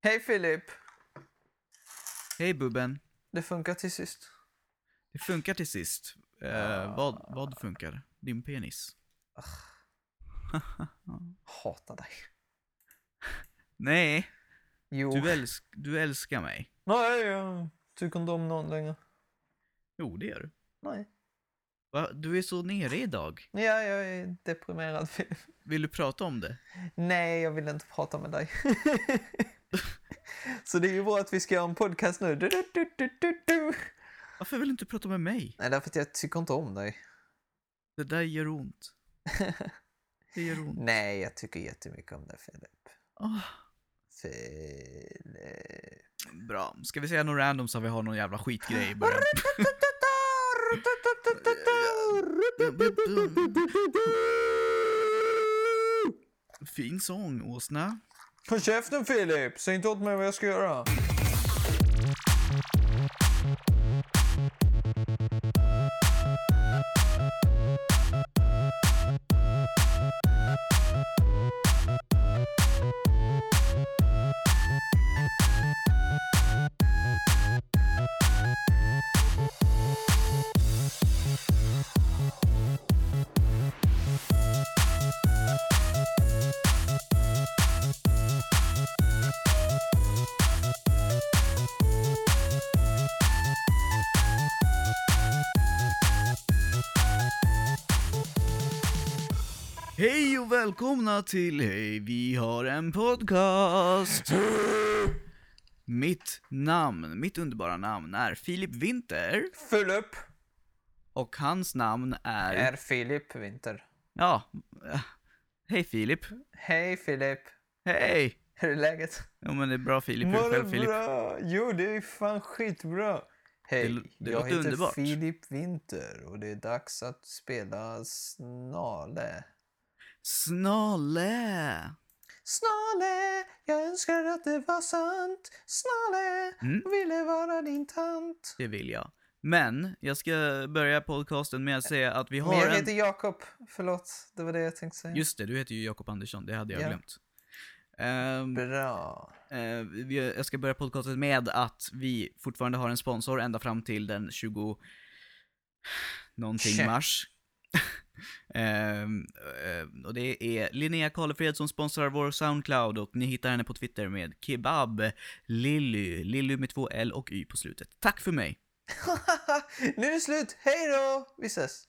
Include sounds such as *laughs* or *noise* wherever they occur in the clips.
Hej Filip! Hej Bubben. Det funkar till sist. Det funkar till sist. Eh, vad, vad funkar? Din penis? Hatar dig. *laughs* Nej, Jo. du, älsk, du älskar mig. Nej, jag tycker inte om någon längre. Jo, det gör du. Nej. Va? Du är så nere idag. Ja, jag är deprimerad Filip. Vill du prata om det? Nej, jag vill inte prata med dig. *laughs* Så det är ju bra att vi ska göra en podcast nu. Du, du, du. Varför vill du inte prata med mig? Nej, därför att jag tycker inte om dig. Det där gör ont. *laughs* Det gör ont. Nej, jag tycker jättemycket om dig Filip. Åh, Filip. bra. Ska vi säga något random så vi har någon jävla skitgrej i början? *laughs* Fin sång, Åsna. Håll käften Filip! Säg inte åt mig vad jag ska göra. Och välkomna till Hej, vi har en podcast. Mitt namn, mitt underbara namn är Filip Winter Filip. och hans namn är... Är Filip Winter. Ja, eh, hej Filip. Hej Filip. Hej! Hur är läget? Ja men det är bra Filip, hur är själv Filip? bra? Jo, det är fan skitbra. Hej, Det- det jag heter underbart. Filip Winter och det är dags att spela Snale. Snarle! Snale, jag önskar att det var sant. Snale, Mm. ville vara din tant. Det vill jag. Men, jag ska börja podcasten med att säga att vi har Men jag en... heter Jakob. Förlåt, det var det jag tänkte säga. Just det, du heter ju Jakob Andersson, det hade jag Ja. glömt. Ehm, Bra. Vi, jag ska börja podcasten med att vi fortfarande har en sponsor ända fram till den 20 någonting Tje. mars. *laughs* Eh, och det är Linnea Karlefred som sponsrar vår Soundcloud och ni hittar henne på Twitter med Kebab Lilly, Lilly med två L och Y på slutet. Tack för mig! *laughs* nu är det slut. Hej då! Vi ses.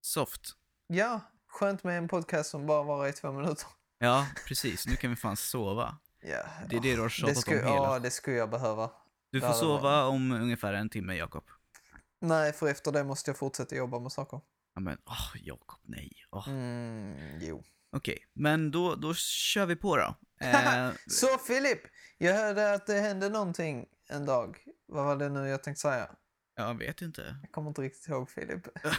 Soft. Ja, skönt med en podcast som bara varar i två minuter. Ja, precis. Nu kan vi fan sova. Ja, Det är det du har tjatat om hela. Ja, det skulle jag behöva. Du får sova om ungefär en timme, Jakob. Nej, för efter det måste jag fortsätta jobba med saker. Ja, men, åh, Jakob, nej. Åh. Mm, jo. Okej, men då, då kör vi på då. *laughs* Eh, Så Filip, jag hörde att det hände någonting en dag. Vad var det nu jag tänkte säga? jag vet inte. Jag kommer inte riktigt ihåg Filip. Ja,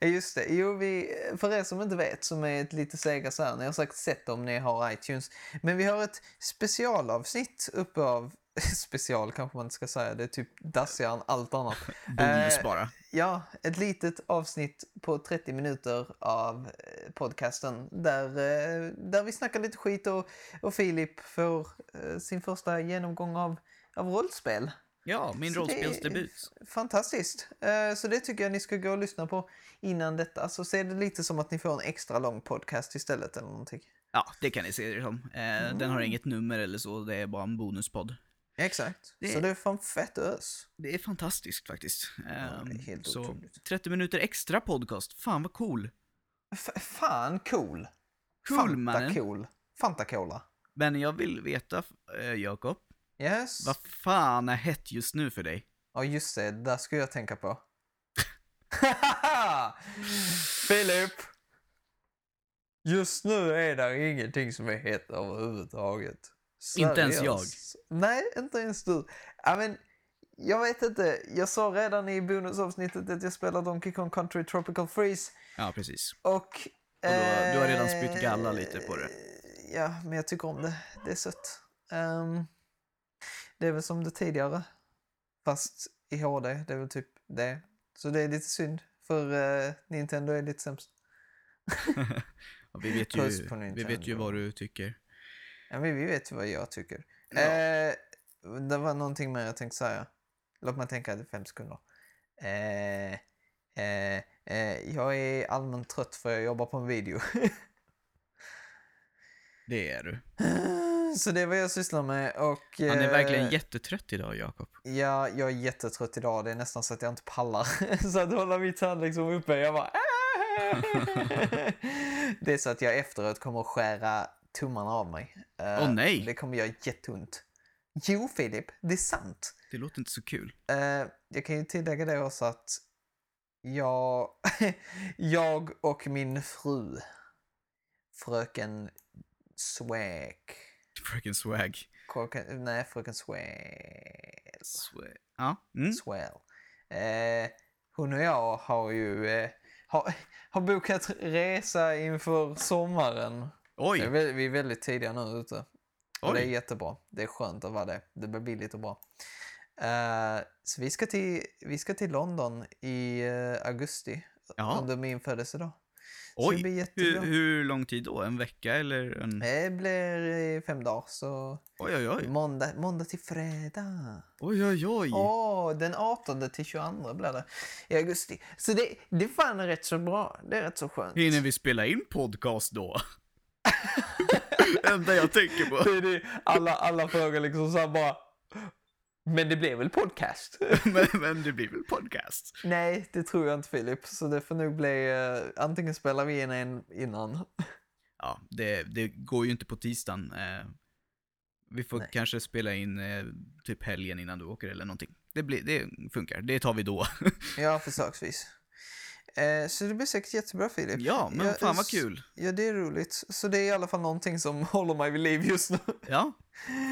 *laughs* Just det. Jo, vi, för er som inte vet, som är ett lite sega så här, ni har säkert sett om ni har iTunes. Men vi har ett specialavsnitt uppe av, *laughs* special kanske man inte ska säga, det är typ dassigare än allt annat. Bonus Eh, bara. Ja, ett litet avsnitt på 30 minuter av eh, podcasten där, eh, där vi snackar lite skit och, och Filip får eh, sin första genomgång av, av rollspel. Ja, min rollspelsdebut. Fantastiskt. Eh, Så det tycker jag ni ska gå och lyssna på innan detta. Så se det lite som att ni får en extra lång podcast istället eller någonting. Ja, det kan ni se det som. Eh, Den Mm. har inget nummer eller så, det är bara en bonuspodd. Exakt. Det- Så det är fan fett ös. Det är fantastiskt faktiskt. det är Eh, helt så otroligt. 30 minuter extra podcast, fan vad cool. F- fan cool. Cool Fanta mannen. cool. Fanta cola. Men jag vill veta, eh, Jakob, Yes. vad fan är hett just nu för dig? Ja, just det. Det där skulle jag tänka på. *laughs* Filip! Just nu är det ingenting som är hett överhuvudtaget. Inte ens Seriöst. Nej, inte ens du. Ja, men, jag vet inte. Jag sa redan i bonusavsnittet att jag spelar Donkey Kong Country Tropical Freeze. Ja, precis. Och... du har- du har redan eh, spytt galla lite på det. Ja, men jag tycker om det. Det är sött. Ehm, det är väl som det tidigare. Fast i HD. Det är väl typ det. Så det är lite synd. För eh, Nintendo är lite sämst. *laughs* Ja, vi vet ju, vi vet ju vad du tycker. Ja, men vi vet ju vad jag tycker. Ja. Eh, det var någonting mer jag tänkte säga. Låt mig tänka i fem sekunder. Eh, eh, eh, jag är allmänt trött för jag jobbar på en video. *laughs* Det är du. Så det är vad jag sysslar med och... Han är verkligen eh, jättetrött idag, Jakob. Ja, jag är jättetrött idag. Det är nästan så att jag inte pallar. *laughs* så att hålla mitt hand liksom uppe. Jag bara... *laughs* det är så att jag efteråt kommer att skära tummarna av mig. Eh, Åh, nej. Det kommer göra jätteont. Jo, Filip, det är sant. Det låter inte så kul. Eh, jag kan ju tillägga det också att jag, *laughs* jag och min fru, fröken Swag, Fröken Swag. Fröken- nej, fröken Swag, Swag. Ja. Mm. Swell. Eh, hon och jag har ju eh, har, har bokat resa inför sommaren. Vi är, Oj, vä- vi är väldigt tidiga nu ute. Och det är oj. jättebra. Det är skönt att vara det. Det blir billigt och bra. Eh, så vi ska, till, vi ska till London i eh, augusti Ja. under min födelsedag. Så det Oj. blir Hur, jättebra. hur lång tid då? En vecka eller en... Det blir i fem dagar, så Oj, oj, oj. måndag, måndag till fredag. Oj, oj, oj. Åh, den 18 till 22 blir det i augusti. Så det, det är fan rätt så bra. Det är rätt så skönt. Hinner vi spela in podcast då? *laughs* Enda jag tänker på. Det är det, alla, alla frågar liksom så här bara... Men det blev väl podcast? *laughs* Men, men det blir väl podcast? Nej, det tror jag inte Filip. Så det får nog bli... eh, antingen spelar vi in en innan. Ja, det, det går ju inte på tisdagen. Eh, vi får Nej. kanske spela in eh, typ helgen innan du åker eller någonting. Det, blir, det funkar, det tar vi då. Ja, försöksvis. Eh, så det blir säkert jättebra Filip. ja, men Ja, fan vad kul. Ja, det är roligt. Så det är i alla fall någonting som *laughs* håller mig vid liv just nu. Ja,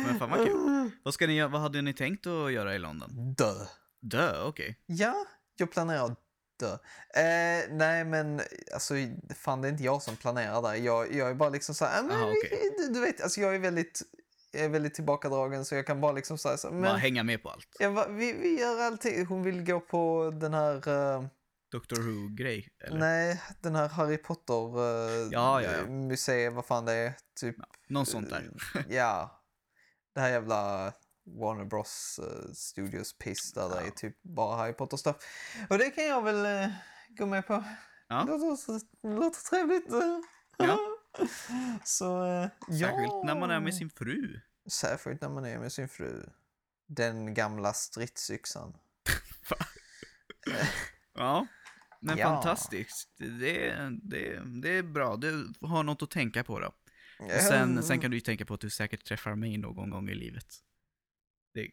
men fan vad kul. *laughs* Vad, ska ni, vad hade ni tänkt att göra i London? Dö. Dö, okej. Ja, jag planerar att dö. Eh, nej, men alltså, fan det är inte jag som planerar där. Jag, jag är bara liksom så här, ah, men, Aha, okej. du, du vet, alltså jag är väldigt, jag är väldigt tillbakadragen så jag kan bara liksom säga så här, Bara men hänga med på allt. jag, va- vi, vi gör alltid, hon vill gå på den här, eh, Doctor Who-grej, nej, den här Harry Potter uh, Ja, ja, ja. museet, vad fan det är, typ, Något sånt där. ja, det här jävla Warner Bros uh, Studios piss där det är Ja. typ bara Harry Potter stuff. Och det kan jag väl eh, gå med på. Ja. Det låter, låter trevligt. *laughs* eh. Ja. Så eh, Särskilt ja. när man är med sin fru. Särskilt när man är med sin fru. Den gamla stridsyxan. *laughs* *laughs* Ja, men Ja. fantastiskt. Det, det, det, är bra. Du har något att tänka på då. Och sen, sen kan du ju tänka på att du säkert träffar mig någon gång i livet. Det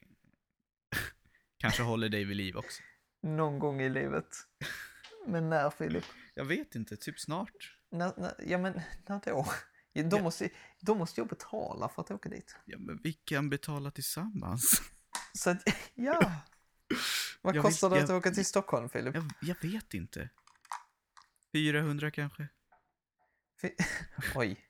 *laughs* kanske håller dig vid liv också. Någon gång i livet. Men när Filip? Jag vet inte, typ snart. När, när, ja men när då? Då, Ja. måste, då måste jag betala för att åka dit. Ja, men vi kan betala tillsammans. Så att, *laughs* ja. Vad Jag kostar det att jag- åka till Stockholm, Filip? Jag, jag vet inte. 400 kanske? Fi- *laughs* Oj.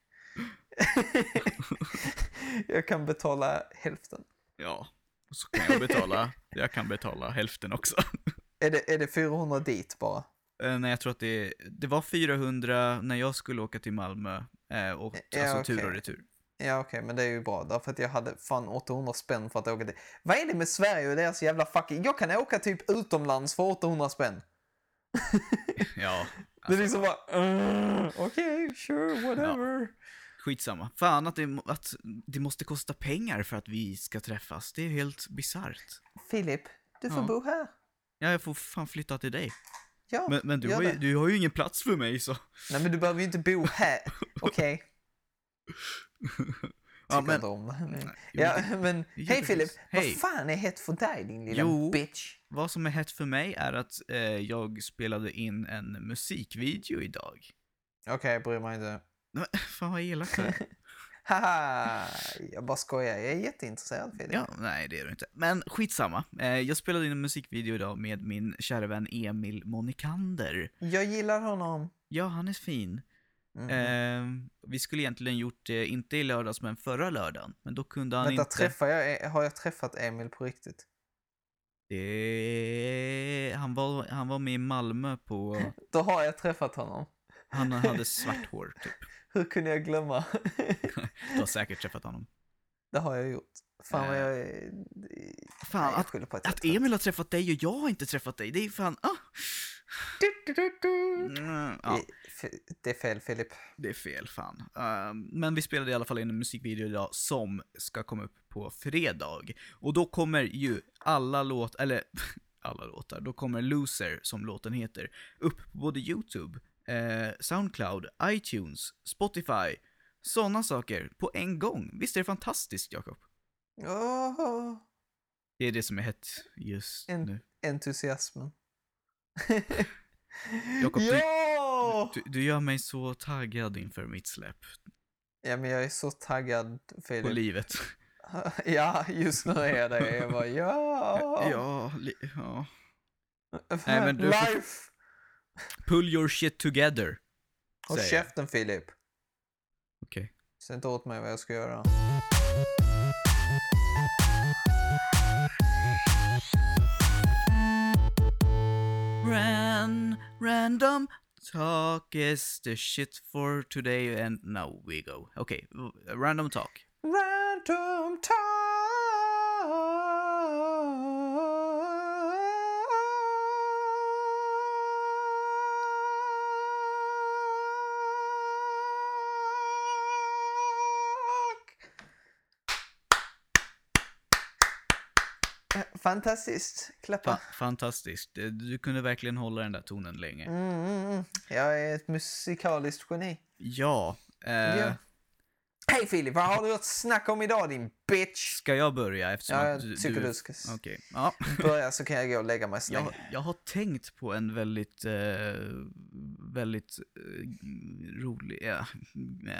*laughs* jag kan betala hälften. Ja, och så kan jag betala. jag kan betala hälften också. *laughs* Är det, är det 400 dit bara? Eh, Nej, jag tror att det, det var 400 när jag skulle åka till Malmö. Eh, och, Ja, alltså tur okej. och retur. Ja okej, men det är ju bra. Därför att jag hade fan 800 spänn för att åka dit. Vad är det med Sverige och deras jävla fucking... Jag kan åka typ utomlands för 800 spänn. *laughs* Ja, *laughs* det är alltså, liksom bara... Uh, okej, sure, whatever. skitsamma. Fan att det, att det måste kosta pengar för att vi ska träffas. Det är helt bisarrt. Filip, du får Ja. bo här. Ja, jag får fan flytta till dig. Ja, Men, men du, har ju, du har ju ingen plats för mig så. Nej men du behöver ju inte bo här. *laughs* Okej. *laughs* Ja, men, om. Jo, Ja, men hej Filip. Hej. vad fan är hett för dig din lilla Jo. bitch? vad som är hett för mig är att eh, jag spelade in en musikvideo idag. Okej, jag bryr mig inte. Men, *laughs* fan vad elakt det. *laughs* Haha, jag bara skojar. Jag är jätteintresserad Filip. Ja, nej det är du inte. Men skitsamma. Eh, jag spelade in en musikvideo idag med min kära vän Emil Monikander. Jag gillar honom. Ja, han är fin. Mhm. Eh, vi skulle egentligen gjort det, inte i lördags, men förra lördagen. Men då kunde han Vänta, inte... träffar jag, har jag träffat Emil på riktigt? Det... Han, var, han var med i Malmö på... *laughs* Då har jag träffat honom. Han hade *laughs* svart hår, typ. Hur kunde jag glömma? *laughs* Du har säkert träffat honom. det har jag gjort. Fan vad Eh, jag är... Fan, Nej, jag att, att att Emil har träffat dig och jag har inte träffat dig, det är fan... Ah. Du, du, du. Mm, ja, Det är fel Filip. det är fel, fan. Ehm, men vi spelade i alla fall in en musikvideo idag som ska komma upp på fredag. Och då kommer ju alla låtar, eller *laughs* alla låtar, då kommer Loser, som låten heter, upp på både YouTube, eh, Soundcloud, iTunes, Spotify, sådana saker på en gång. Visst är det fantastiskt, Jakob? Åh, Det är det som är hett just En- nu. entusiasmen. Jakob, du- *laughs* ja! Du, du gör mig så taggad inför mitt släpp Ja, men jag är så taggad på Filip. livet. *laughs* Ja, just nu är det. Jag bara, ja! *laughs* Ja, ja. Nej, men du Life! Pull your shit together. Håll jag. käften Filip. Okej. Säg inte åt mig vad jag ska göra. Ran, random talk is the shit for today and now we go. Okay, random talk. Random talk! Fantastiskt. Klappa. Fa- fantastiskt. Du- Du kunde verkligen hålla den där tonen länge. Mm, mm, mm. Jag är ett musikaliskt geni. Ja. Eh, Ja. Hej Filip, vad har du att snacka om idag din bitch? Ska jag börja eftersom Ja, jag du... tycker du... du ska Okej. Ja. *laughs* börja så kan jag gå och lägga mig. Jag, jag har tänkt på en väldigt, eh, väldigt eh, rolig, ja,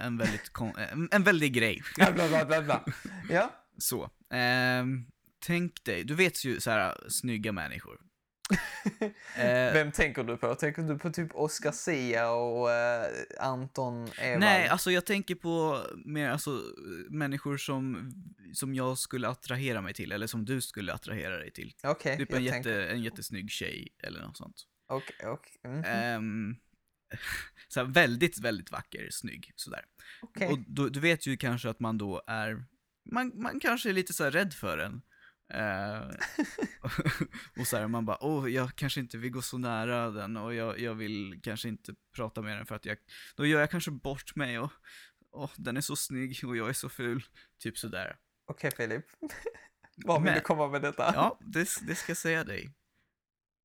en väldigt, en, en väldig grej. Bla, bla, bla, bla, bla. *laughs* Ja, Så, ehm, tänk dig, du vet ju så här snygga människor. *laughs* Eh, vem tänker du på? Tänker du på typ Oscar Sia och eh, Anton Ewald? nej, alltså jag tänker på mer alltså människor som, som jag skulle attrahera mig till, eller som du skulle attrahera dig till. Okej, Typ jag en, tänker... jätte, en jättesnygg tjej eller något sånt. Okej, okej. mhm, Ehm, *laughs* så här, väldigt, väldigt vacker, snygg, sådär. okej. Och du, du vet ju kanske att man då är, man, man kanske är lite så här rädd för den. Eh, *laughs* och så här, man bara, åh, jag kanske inte vill gå så nära den och jag, jag vill kanske inte prata med den för att jag, då gör jag kanske bort mig och, åh, den är så snygg och jag är så ful. Typ sådär. Okej Filip. *laughs* Var vill du komma med detta? Ja, det, det ska jag säga dig.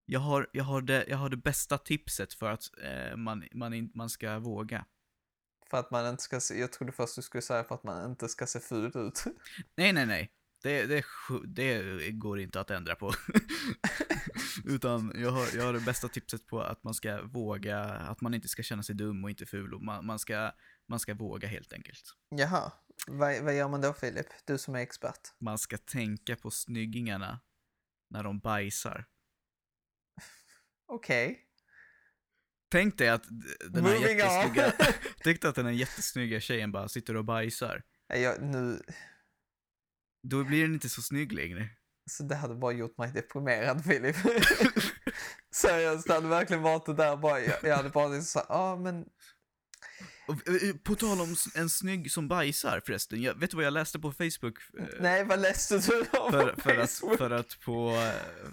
Jag har, jag har, det, jag har det bästa tipset för att eh, man, man, man ska våga. För att man inte ska se... Jag trodde först du skulle säga för att man inte ska se ful ut. *laughs* Nej, nej, nej. Det, det, det går inte att ändra på. *laughs* Utan jag har, jag har det bästa tipset på att man ska våga, att man inte ska känna sig dum och inte ful. Och man, man, ska, man ska våga helt enkelt. Jaha, vad, vad gör man då Filip? Du som är expert. Man ska tänka på snyggingarna när de bajsar. Okej. Tänk dig att den här Moving jättesnygga, *laughs* tänk dig att den här jättesnygga tjejen bara sitter och bajsar. Jag, nu... Då blir den inte så snygg längre. Så det hade bara gjort mig deprimerad Filip. *laughs* Seriöst, det hade verkligen varit det där bara. Jag, jag hade bara liksom så ja ah, men Och, eh, på tal om en snygg som bajsar förresten, jag, vet du vad jag läste på Facebook? eh, nej vad läste du om för, på för, att, Facebook? för att på, eh,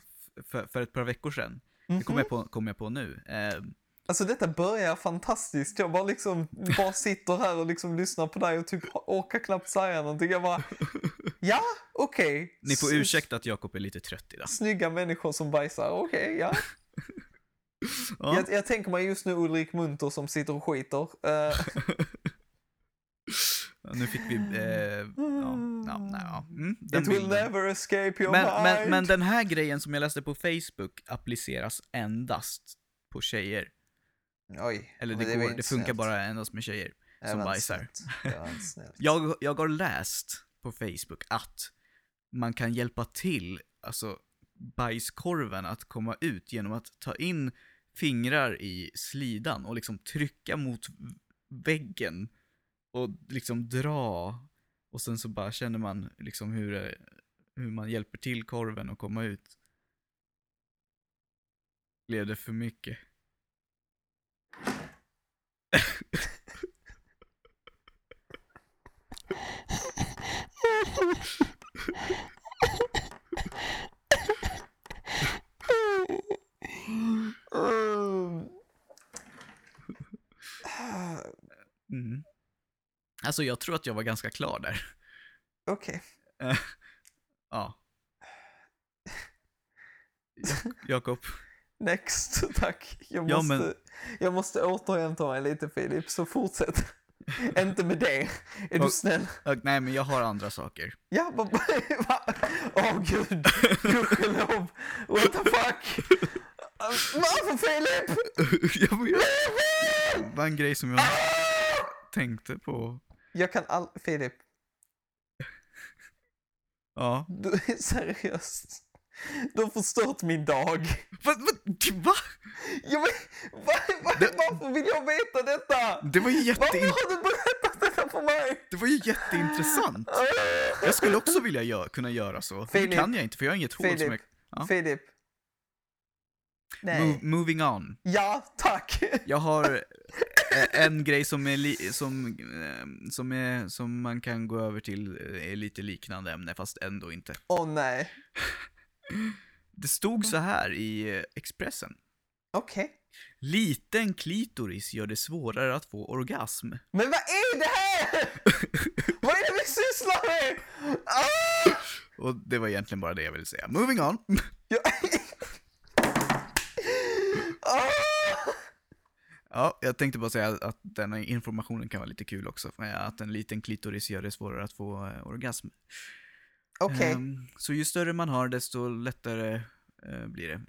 för, för ett par veckor sedan. Det kom Mhm. jag på, kom jag på nu. Eh, Alltså detta börjar fantastiskt. Jag bara liksom bara sitter här och liksom lyssnar på dig och typ orkar knappt säga någonting. Jag bara, ja, okej. ni får ursäkta att Jakob är lite trött idag. Snygga människor som bajsar, okej, ja. *laughs* Ja. Jag, jag tänker mig just nu Ulrik Munter som sitter och skiter. *laughs* Ja, nu fick vi, eh, ja, ja, nej, ja. Mm, It will bilden. never escape your men, mind. men, men den här grejen som jag läste på Facebook appliceras endast på tjejer. Oj, Eller det, var går, det funkar snällt. bara endast med tjejer. Det som bajsar. Det. *laughs* Jag, jag har läst på Facebook att man kan hjälpa till, alltså bajskorven att komma ut genom att ta in fingrar i slidan och liksom trycka mot väggen och liksom dra och sen så bara känner man liksom hur, det, hur man hjälper till korven att komma ut. Blev det för mycket? Mm. Mm. Alltså jag tror att jag var ganska klar där. Okej. Eh, ja. Jak- Jakob. Next, tack. Jag Ja, måste, men- jag måste återhämta mig lite Filip, så fortsätt. *laughs* Inte med det. Är du Och- snäll? Eh, Nej, men jag har andra saker. Ja, vad... *laughs* va? Åh gud, gudskelov. What the fuck? Varför Filip? *laughs* jag vet. Det var en grej som jag tänkte på. Jag kan all... Filip, Ja. du är seriöst. Du har förstört min dag. Va? Va? va? Jag vet, va, va, Det- varför vill jag veta detta? Det var ju Varför jätte... har du berättat detta för mig? Det var ju jätteintressant. Jag skulle också vilja gö- kunna göra så. Det Filip. kan jag inte, för jag har inget hål som jag... Ja. Filip. Nej. Mo- moving on. Ja, tack. Jag har eh, en grej som är, som, eh, som är, som man kan gå över till, eh, är lite liknande ämne, fast ändå inte. Åh nej. Det stod så här i eh, Expressen. Okej. Liten klitoris gör det svårare att få orgasm. Men vad är det här? *laughs* vad är det vi sysslar med? Ah! Och det var egentligen bara det jag ville säga. Moving on. Jag... *laughs* ah! Ja, jag tänkte bara säga att denna informationen kan vara lite kul också. Att en liten klitoris gör det svårare att få eh, orgasm. Okej. Ehm, så ju större man har, desto lättare eh, blir det.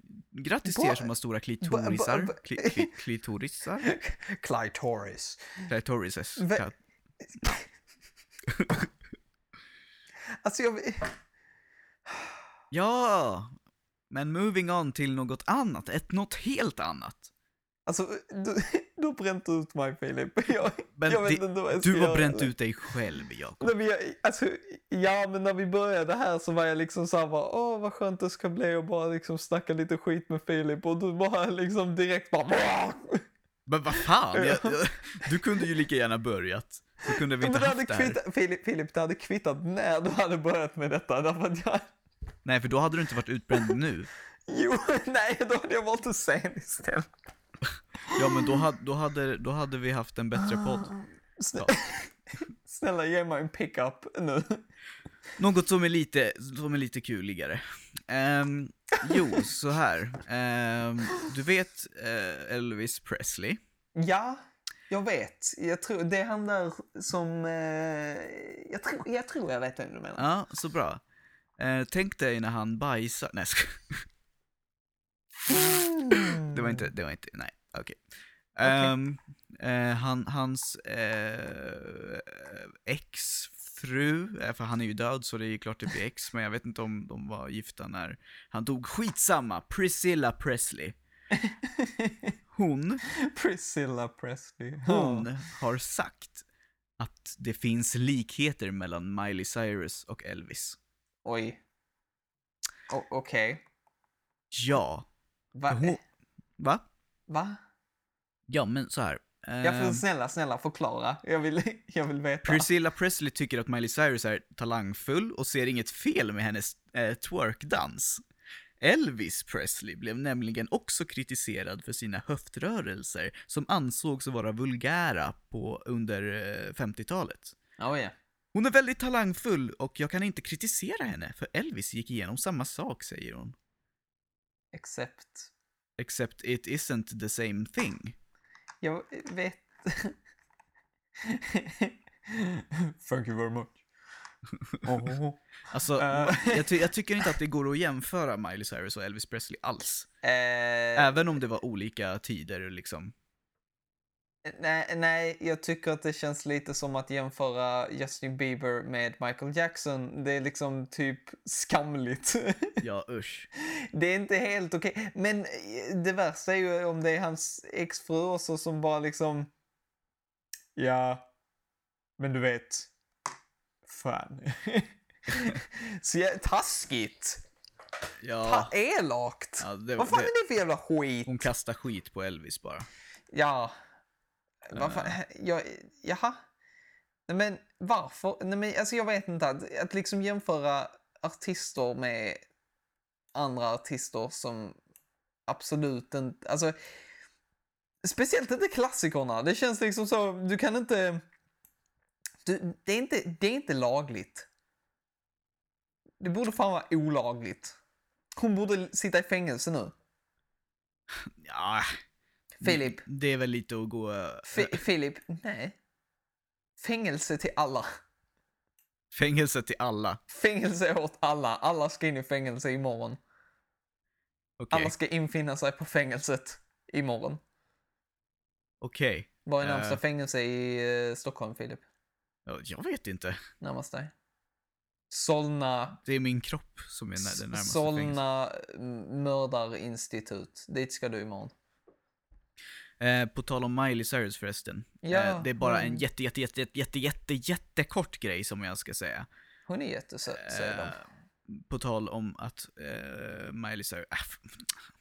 Grattis till er som har stora klitorisar. Kli, *laughs* kli, klitorisar? Clitoris. Clitorises. Ve- *laughs* Alltså jag... Ja! Men moving on till något annat, ett något helt annat. Alltså, du, *laughs* du har bränt ut mig Filip. *laughs* Jag, Men jag vet det- inte vad jag ska Du har göra. bränt ut dig själv, Jakob. Nej, men jag, alltså, ja, men när vi började här så var jag liksom såhär bara, åh vad skönt det ska bli och bara liksom snacka lite skit med Filip och du bara *laughs* liksom direkt bara, "Bra!" Men vad fan, jag, du kunde ju lika gärna börjat. Så kunde vi Men inte det hade haft det här. kvittat, Filip, Filip, det hade kvittat när du hade börjat med detta, därför att jag, Nej, för då hade du inte varit utbränd nu. jo, nej, då hade jag valt att sen istället. Ja, men då hade, då hade, då hade vi haft en bättre podd. Snä, Ja. *laughs* Snälla ge mig en pickup nu. Något som är lite, som är lite kuligare. Ehm, jo, så här. Ehm, du vet eh, Elvis Presley? Ja, jag vet. Jag tror, det är han där som, eh, jag, tror, jag tror jag vet vem du menar. Ja, så bra. Eh, tänk dig när han bajsar. Nej, skojar. Mm. det var inte, det var inte, nej, okej. Okej. Ehm, eh, han, hans eh, exfru, eh, för han är ju död så det är ju klart det blir ex, men jag vet inte om de var gifta när han dog. Skitsamma, Priscilla Presley. *laughs* Hon, Priscilla Presley. hon har sagt att det finns likheter mellan Miley Cyrus och Elvis. Oj. Okej. Ja. Va? Hon, va? Va? Ja, men så här. Jag får snälla, snälla förklara. Jag vill, *laughs* jag vill veta. Priscilla Presley tycker att Miley Cyrus är talangfull och ser inget fel med hennes eh, twerkdans. Elvis Presley blev nämligen också kritiserad för sina höftrörelser som ansågs vara vulgära på under eh, 50-talet. Oh, ja. Hon är väldigt talangfull och jag kan inte kritisera henne för Elvis gick igenom samma sak, säger hon. Except. Except it isn't the same thing. Jag vet... Thank you very much. Oh. *laughs* Alltså, Eh. jag, ty- jag tycker inte att det går att jämföra Miley Cyrus och Elvis Presley alls. Eh, Även om det var olika tider liksom. Nej, nej, jag tycker att det känns lite som att jämföra Justin Bieber med Michael Jackson. Det är liksom typ skamligt. Ja, *laughs* usch. det är inte helt okej. Men eh, det värsta är ju om det är hans exfru också som bara liksom... Ja, men du vet. Fan. *laughs* Så jag, taskigt. Ja, Ta elakt. ja det, Vad fan det, är det för jävla skit? hon kastar skit på Elvis bara. Ja. Vad fan? Jag, jaha. Nej, Men varför? Nej, men, alltså jag vet inte. Att, att liksom jämföra artister med andra artister som absolut inte... Alltså, speciellt inte klassikerna. Det känns liksom så, du kan inte... Du, det, är inte det är inte lagligt. Det borde fan vara olagligt. Hon borde sitta i fängelse nu. Ja, Filip. det är väl lite att gå... eh, Fi- Filip, nej. Fängelse till alla. Fängelse till alla. Fängelse åt alla. Alla ska in i fängelse imorgon. Okej. Alla ska infinna sig på fängelset imorgon. Okej. Vad är närmsta Eh. fängelse i eh, Stockholm, Filip? Ja, Jag vet inte. Närmast dig? Solna, Det är min kropp som är det närmaste. Solna mm, mördarinstitut. Dit ska du imorgon. Eh, på tal om Miley Cyrus förresten. Ja, eh, det är bara en hon- jätte, jätte, jätte, jätte, jätte, jätte, jättekort grej som jag ska säga. Hon är jättesöt, säger de. Eh, på tal om att eh, Miley Cyrus, äh,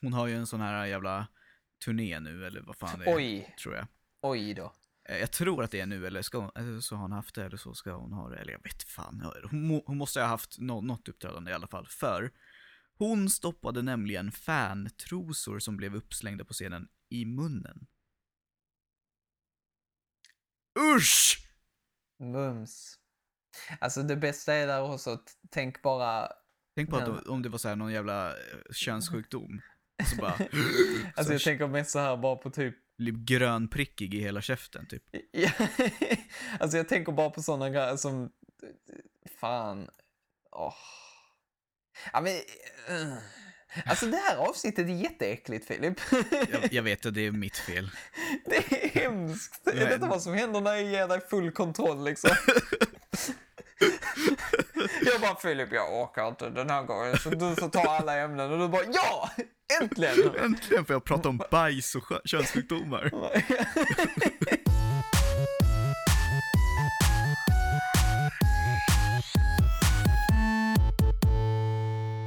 hon har ju en sån här jävla turné nu, eller vad fan det är, Oj, tror jag. oj då. Eh, Jag tror att det är nu, eller ska hon, så har hon haft det, eller så ska hon ha det, eller jag vet fan. Hon, hon måste ha haft nå, något uppträdande i alla fall, för hon stoppade nämligen fantrosor som blev uppslängda på scenen i munnen. Usch! Mums. Alltså det bästa är där också, tänk bara... Tänk på att om- det var så här någon jävla eh, könssjukdom. Så bara... *laughs* Alltså jag tänker mest så här bara på typ... grönprickig i hela käften typ. Ja, *laughs* alltså jag tänker bara på sådana grejer som... Fan. Åh. Ja, men... Alltså det här avsnittet är jätteäckligt Filip. Jag, jag vet att det är mitt fel. *laughs* Det är hemskt. Är Men- detta vad som händer när jag ger dig full kontroll liksom? *laughs* Jag bara Filip, jag orkar inte den här gången så du får ta alla ämnen och du bara ja! Äntligen! Äntligen får jag prata om bajs och könssjukdomar. *laughs*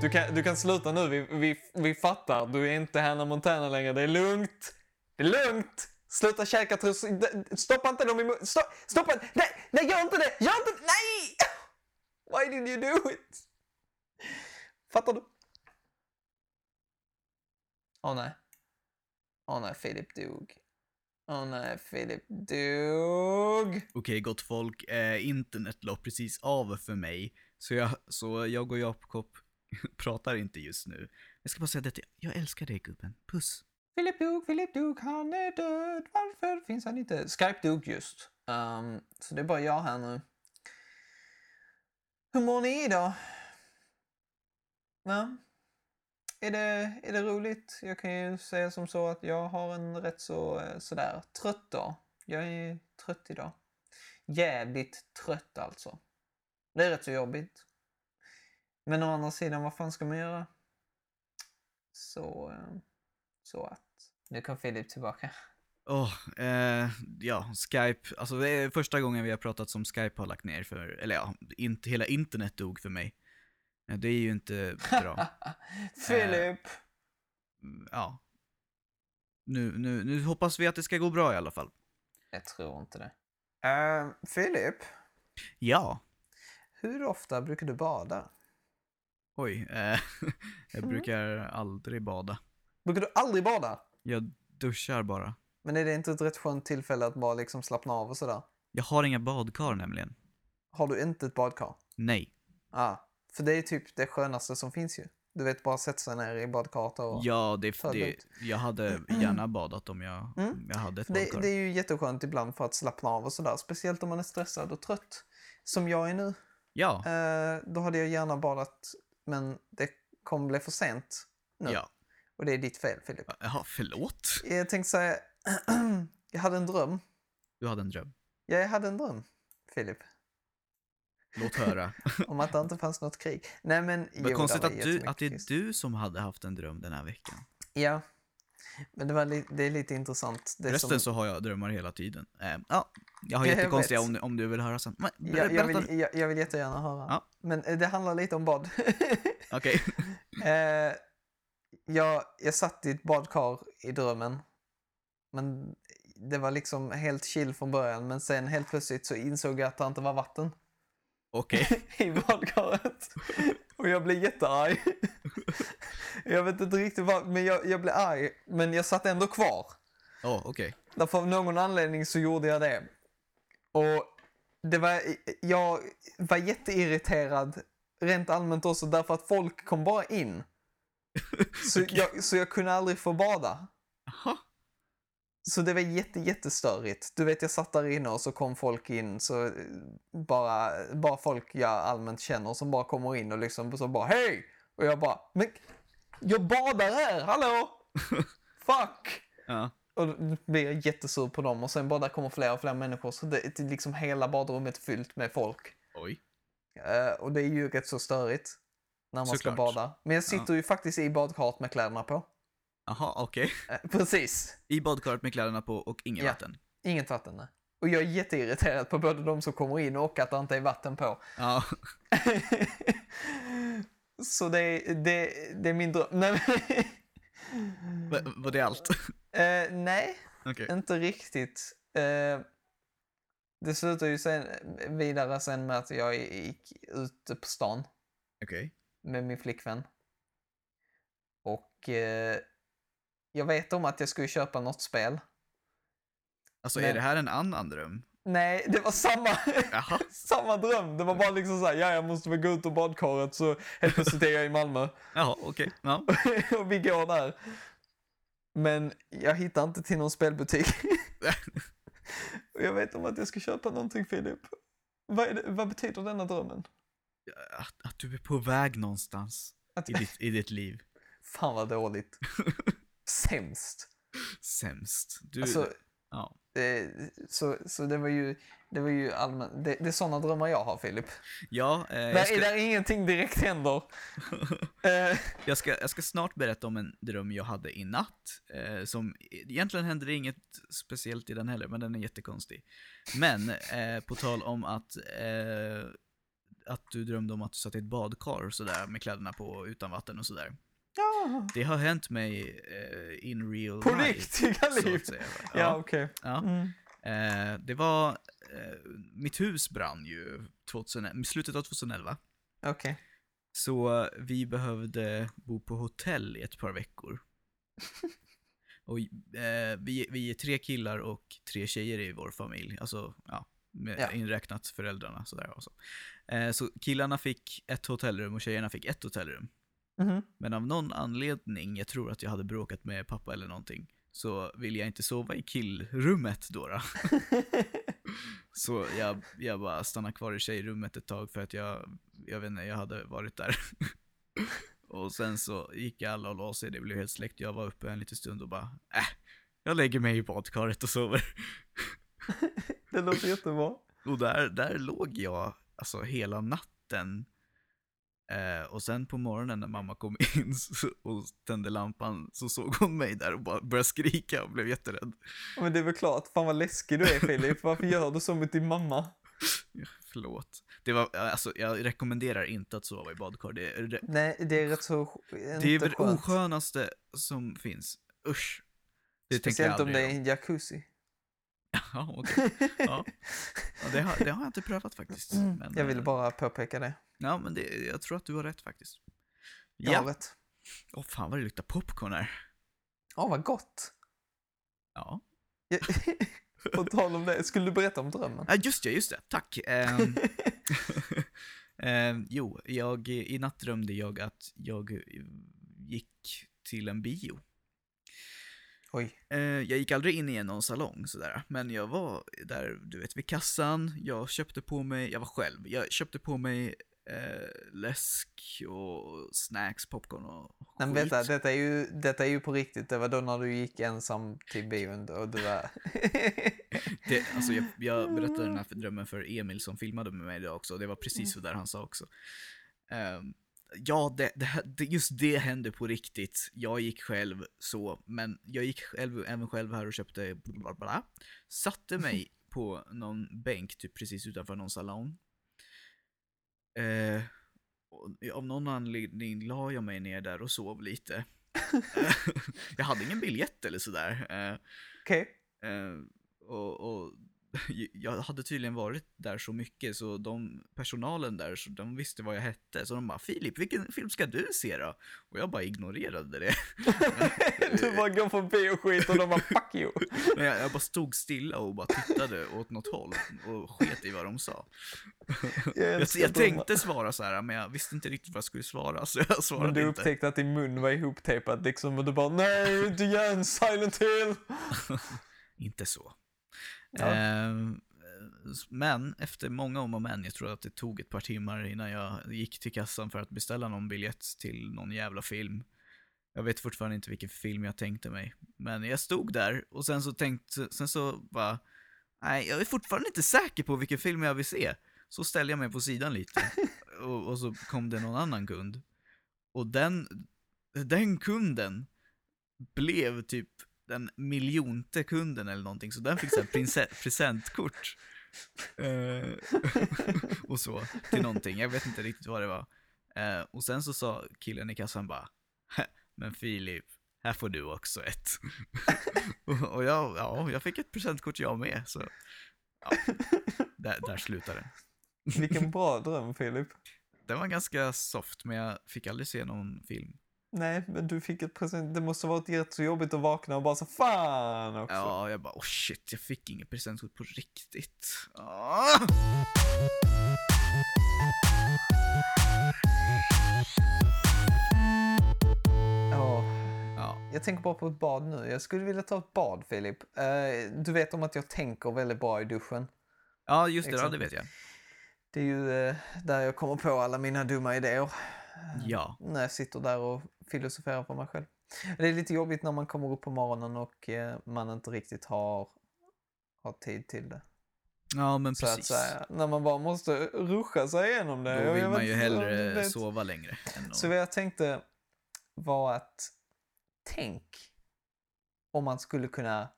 Du kan, du kan sluta nu, vi, vi, vi fattar. Du är inte Hannah Montana längre, det är lugnt. Det är lugnt! Sluta käka trus... Stoppa inte dem i munnen. Stopp, stoppa! Nej, nej, gör inte det! Gör inte det! Nej! *laughs* Why did you do it? Fattar du? Åh nej. Åh nej, Filip dog. Åh nej, Filip dog. Okej, gott folk. Eh, internet la precis av för mig. Så jag, så jag och Jakob *laughs* pratar inte just nu. Jag ska bara säga detta. Jag älskar dig gubben. Puss. Filip dog, Filip dog, han är död. Varför finns han inte? Skype dog just. Um, så det är bara jag här nu. Hur mår ni idag? Ja. Är det, är det roligt? Jag kan ju säga som så att jag har en rätt så eh, sådär trött dag. Jag är trött idag. Jävligt trött alltså. Det är rätt så jobbigt. Men å andra sidan, vad fan ska man göra? Så, eh, så att. Nu kom Filip tillbaka. Åh, eh, ja, Skype. Alltså det är första gången vi har pratat som Skype har lagt ner för, eller ja, inte, hela internet dog för mig. Eh, Det är ju inte bra. *laughs* Filip! Mm, Ja. Nu, nu, nu hoppas vi att det ska gå bra i alla fall. Jag tror inte det. Uh, Filip, Ja. hur ofta brukar du bada? Oj, eh, *laughs* jag brukar aldrig bada. Brukar du aldrig bada? Jag duschar bara. Men är det inte ett rätt skönt tillfälle att bara liksom slappna av och sådär? Jag har inga badkar nämligen. Har du inte ett badkar? Nej. Ah, för det är typ det skönaste som finns ju. Du vet, bara sätta sig ner i badkaret och... Ja, det, det, jag hade *clears throat* gärna badat om jag, Mm. jag hade ett Det, badkar. det är ju jätteskönt ibland för att slappna av och sådär. Speciellt om man är stressad och trött. Som jag är nu. Ja, Eh, då hade jag gärna badat, men det kommer bli för sent nu. ja. Och det är ditt fel, Filip. Jaha, förlåt? Jag tänkte säga, *clears throat* jag hade en dröm. Du hade en dröm. Ja, jag hade en dröm, Filip. Låt höra. *laughs* Om att det inte fanns något krig. Nej, men... Men jo, konstigt att, du, att det är krig. du som hade haft en dröm den här veckan. Ja. Men det, var li- det är lite intressant. Det Resten som... så har jag drömmar hela tiden. Eh, ja, jag har Jag jättekonstiga vet. om, om du vill höra sen. Men, ber- jag, jag, vill, jag, jag vill jättegärna höra. Ja. Men eh, det handlar lite om bad. *laughs* Okej. *laughs* eh, jag, jag satt i ett badkar i drömmen. Men det var liksom helt chill från början men sen helt plötsligt så insåg jag att det inte var vatten Okej. *laughs* i badkaret. Och jag blev jättearg. *laughs* Jag vet inte riktigt vad, men jag, jag blev arg. Men jag satt ändå kvar. Ja, okej. Därför av någon anledning så gjorde jag det. Och det var, jag var jätteirriterad rent allmänt också därför att folk kom bara in. *laughs* Så, Okej. jag, så jag kunde aldrig få bada. Jaha. Så det var jätte, jättestörigt. Du vet, jag satt där inne och så kom folk in, så eh, bara, bara folk jag allmänt känner som bara kommer in och liksom så bara hej! Och jag bara, men jag badar här, hallå! *laughs* Fuck! Ja. Och då blir jag jättesur på dem och sen bara där kommer fler och fler människor så det är liksom hela badrummet fyllt med folk. Oj. Eh, och det är ju rätt så störigt när man ska Såklart. bada. Men jag sitter ju faktiskt i badkaret med kläderna på. Jaha, okej. *laughs* Eh, precis. I badkaret med kläderna på och inget Ja. vatten. Inget vatten. nej. Och jag är jätteirriterad på både de som kommer in och att det inte är vatten på. Ja. *laughs* Så det, det, det är min dröm. Nej, *laughs* Va- Var det allt? men, eh, nej Okej. inte riktigt. Eh, det slutar ju sen, vidare sen med att jag gick ute på stan Okej. med min flickvän. Och eh, jag vet om att jag skulle köpa något spel. Alltså Men- är det här en annan dröm? Nej, det var samma, *laughs* samma dröm. Det var bara liksom så här, ja, jag måste väl gå ut ur badkaret så helt plötsligt är jag i Malmö. Jaha, okej. Ja. *laughs* och vi går där. Men jag hittar inte till någon spelbutik. och *laughs* jag vet om att jag ska köpa någonting, Filip. Vad, det, vad betyder denna drömmen? Att, att du är på väg någonstans Att, i ditt, i ditt liv. fan vad dåligt. Sämst. Sämst. Du, Alltså, ja. eh, så, så det var ju, det var ju allmän, det, det är sådana drömmar jag har, Filip. Ja, eh, Där, ska, där ingenting direkt händer. *laughs* Eh, jag, ska, jag ska snart berätta om en dröm jag hade i natt. Eh, som, egentligen hände det inget speciellt i den heller, men den är jättekonstig. Men, eh, på tal om att, eh, att du drömde om att du satt i ett badkar och sådär med kläderna på utan vatten och sådär. Ja, Det har hänt mig eh, in real på life. riktiga så liv. säga. Ja, okej. Ja. Mm. Eh, det var, eh, mitt hus brann ju 2000, i slutet av 2011. Okej. Så vi behövde bo på hotell i ett par veckor. *laughs* Och vi, vi är tre killar och tre tjejer i vår familj, alltså ja, med, Ja. inräknat föräldrarna sådär och så. Eh, så killarna fick ett hotellrum och tjejerna fick ett hotellrum. Mhm. Men av någon anledning, jag tror att jag hade bråkat med pappa eller någonting, så vill jag inte sova i killrummet då. då. *laughs* Så jag, jag bara stannade kvar i tjejrummet ett tag för att jag, jag vet inte, jag hade varit där. *laughs* Och sen så gick alla och la sig, det blev helt släckt. Jag var uppe en liten stund och bara, äh, jag lägger mig i badkaret och sover. *laughs* Det låter jättebra. Och där, där låg jag, alltså hela natten. Eh, och sen på morgonen när mamma kom in *laughs* och tände lampan så såg hon mig där och bara började skrika och blev jätterädd. Men det är väl klart, fan vad läskig du är Filip. Varför gör du så mot din mamma? *laughs* Ja, förlåt. Det var, alltså jag rekommenderar inte att sova i badkar. Det är, Nej, det är rätt så det är väl skönt. oskönaste som finns. Usch. Det Speciellt om det är en jacuzzi. *laughs* Ja, okej. Ja. Ja, det, har, det har jag inte prövat faktiskt. Men, Mm. Jag ville eh, bara påpeka det. Ja, men det, jag tror att du har rätt faktiskt. Jag har Ja. rätt. Åh fan vad det luktar popcorn här. Åh, vad gott. Ja. *laughs* På tal om det, skulle du berätta om drömmen? Ja, just det, just det. Tack. Ehm, *laughs* ehm, jo, jag, i natt drömde jag att jag gick till en bio. Oj. Eh, jag gick aldrig in i någon salong sådär, men jag var där, du vet, vid kassan. Jag köpte på mig, jag var själv, jag köpte på mig eh, läsk och snacks, popcorn och Men skit. vänta, detta är, ju, detta är ju på riktigt. Det var då när du gick ensam till bion och du var... *laughs* Det, alltså jag, jag berättade den här för *laughs* drömmen för Emil som filmade med mig idag också, det var precis så där han sa också. Ehm, ja, det, det, just det hände på riktigt. Jag gick själv så, men jag gick själv, även själv här och köpte bla bla, satte mig *laughs* på någon bänk typ precis utanför någon salong. Eh, av någon anledning la jag mig ner där och sov lite. *laughs* *laughs* jag hade ingen biljett eller sådär. Eh, Okej. Eh, och, och jag hade tydligen varit där så mycket så de, personalen där, så de visste vad jag hette. Så de bara, Filip, vilken film ska du se då? Och jag bara ignorerade det. *laughs* du bara går förbi och skit och de bara fuck you. *laughs* Men jag, jag bara stod stilla och bara tittade åt något håll och sket i vad de sa. *laughs* Jag, Jag, jag tänkte svara så här, men jag visste inte riktigt vad jag skulle svara, så jag svarade Men du inte. upptäckte att din mun var ihoptejpad liksom och du bara nej, inte igen, Silent Hill! Inte så. Ja. Ehm, men efter många om och men, jag tror att det tog ett par timmar innan jag gick till kassan för att beställa någon biljett till någon jävla film. Jag vet fortfarande inte vilken film jag tänkte mig. Men jag stod där och sen så tänkte, sen så bara, nej jag är fortfarande inte säker på vilken film jag vill se. Så ställde jag mig på sidan lite *laughs* och, och så kom det någon annan kund. Och den, den kunden blev typ den miljonte kunden eller någonting, så den fick så *laughs* presentkort. Eh, *laughs* och så, till någonting. Jag vet inte riktigt vad det var. Eh, och sen så sa killen i kassan bara, "Hä, men Filip, här får du också ett. *laughs* och och jag, ja, jag fick ett presentkort jag med, så ja, där, där slutade det. Vilken bra dröm Filip. Den var ganska soft, men jag fick aldrig se någon film. Nej, men du fick ett present. Det måste varit rätt så jobbigt att vakna och bara så fan också. Ja, jag bara, oh shit, jag fick inget presentkort på riktigt. Ah! Ja. Ja, Jag tänker bara på ett bad nu. Jag skulle vilja ta ett bad Filip. Eh, du vet om att jag tänker väldigt bra i duschen. ja just det, ja, det vet jag. Det är ju eh, där jag kommer på alla mina dumma idéer. Ja, När jag sitter där och filosoferar för mig själv. Det är lite jobbigt när man kommer upp på morgonen och eh, man inte riktigt har, har tid till det. ja men Så precis. säga. När man bara måste ruscha sig igenom det. Då vill man ju hellre vet. sova längre. Än. Så vad jag tänkte var att tänk om man skulle kunna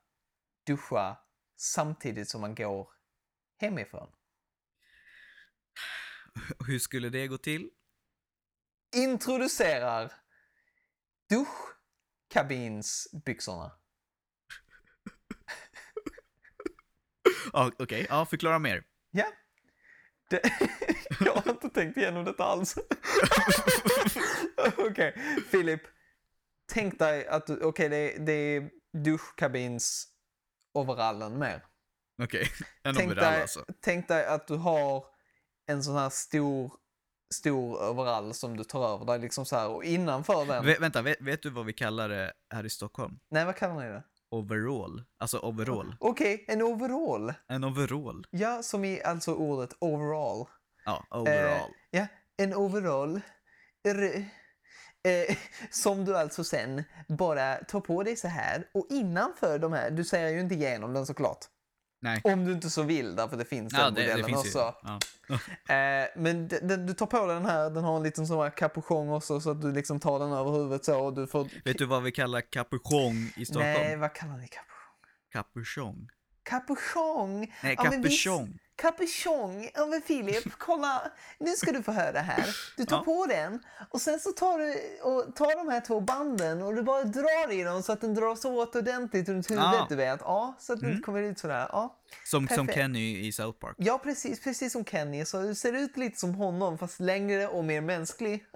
duscha samtidigt som man går hemifrån. Hur skulle det gå till? Introducerar duschkabinsbyxorna. Ja, Okej, ja, förklara mer. Ja. Det, *laughs* jag har inte tänkt igenom detta alls. *laughs* Okej, Filip. Tänk dig att okej det, det är duschkabins overallen mer. Okej, *laughs* en Tänk overall dig, alltså. tänk dig att du har en sån här stor, stor overall som du tar över dig liksom så här och innanför den. Vä- vänta, vet, vet du vad vi kallar det här i Stockholm? Nej, vad kallar ni det? Overall. Alltså overall. Okej, en overall. En overall. Ja, som i alltså ordet overall. Ja, overall. Eh, ja, en overall. R- eh, *laughs* som du alltså sen bara tar på dig så här och innanför de här, du ser ju inte igenom den såklart. Nej. Om du inte så vill därför det finns Ja, den det, det modellen finns ju. också. Ja. *laughs* Eh, men d- d- du tar på dig den här, den har en liten sån här kapuschong också så att du liksom tar den över huvudet så och du får... Vet du vad vi kallar capuchon i Stockholm? Nej, vad kallar ni kapuschong? Capuchon. Capuchong! Nej, Ja, Capuchong! Ja men Filip, *laughs* kolla! Nu ska du få höra här. Du tar Ja. på den och sen så tar du och tar de här två banden och du bara drar i dem så att den dras åt ordentligt runt huvudet, Ja. du vet. Ja, så att det Mm. inte kommer ut sådär. Ja. Som, som. Kenny i South Park. ja, precis, precis som Kenny. Så du ser ut lite som honom fast längre och mer mänsklig. *laughs*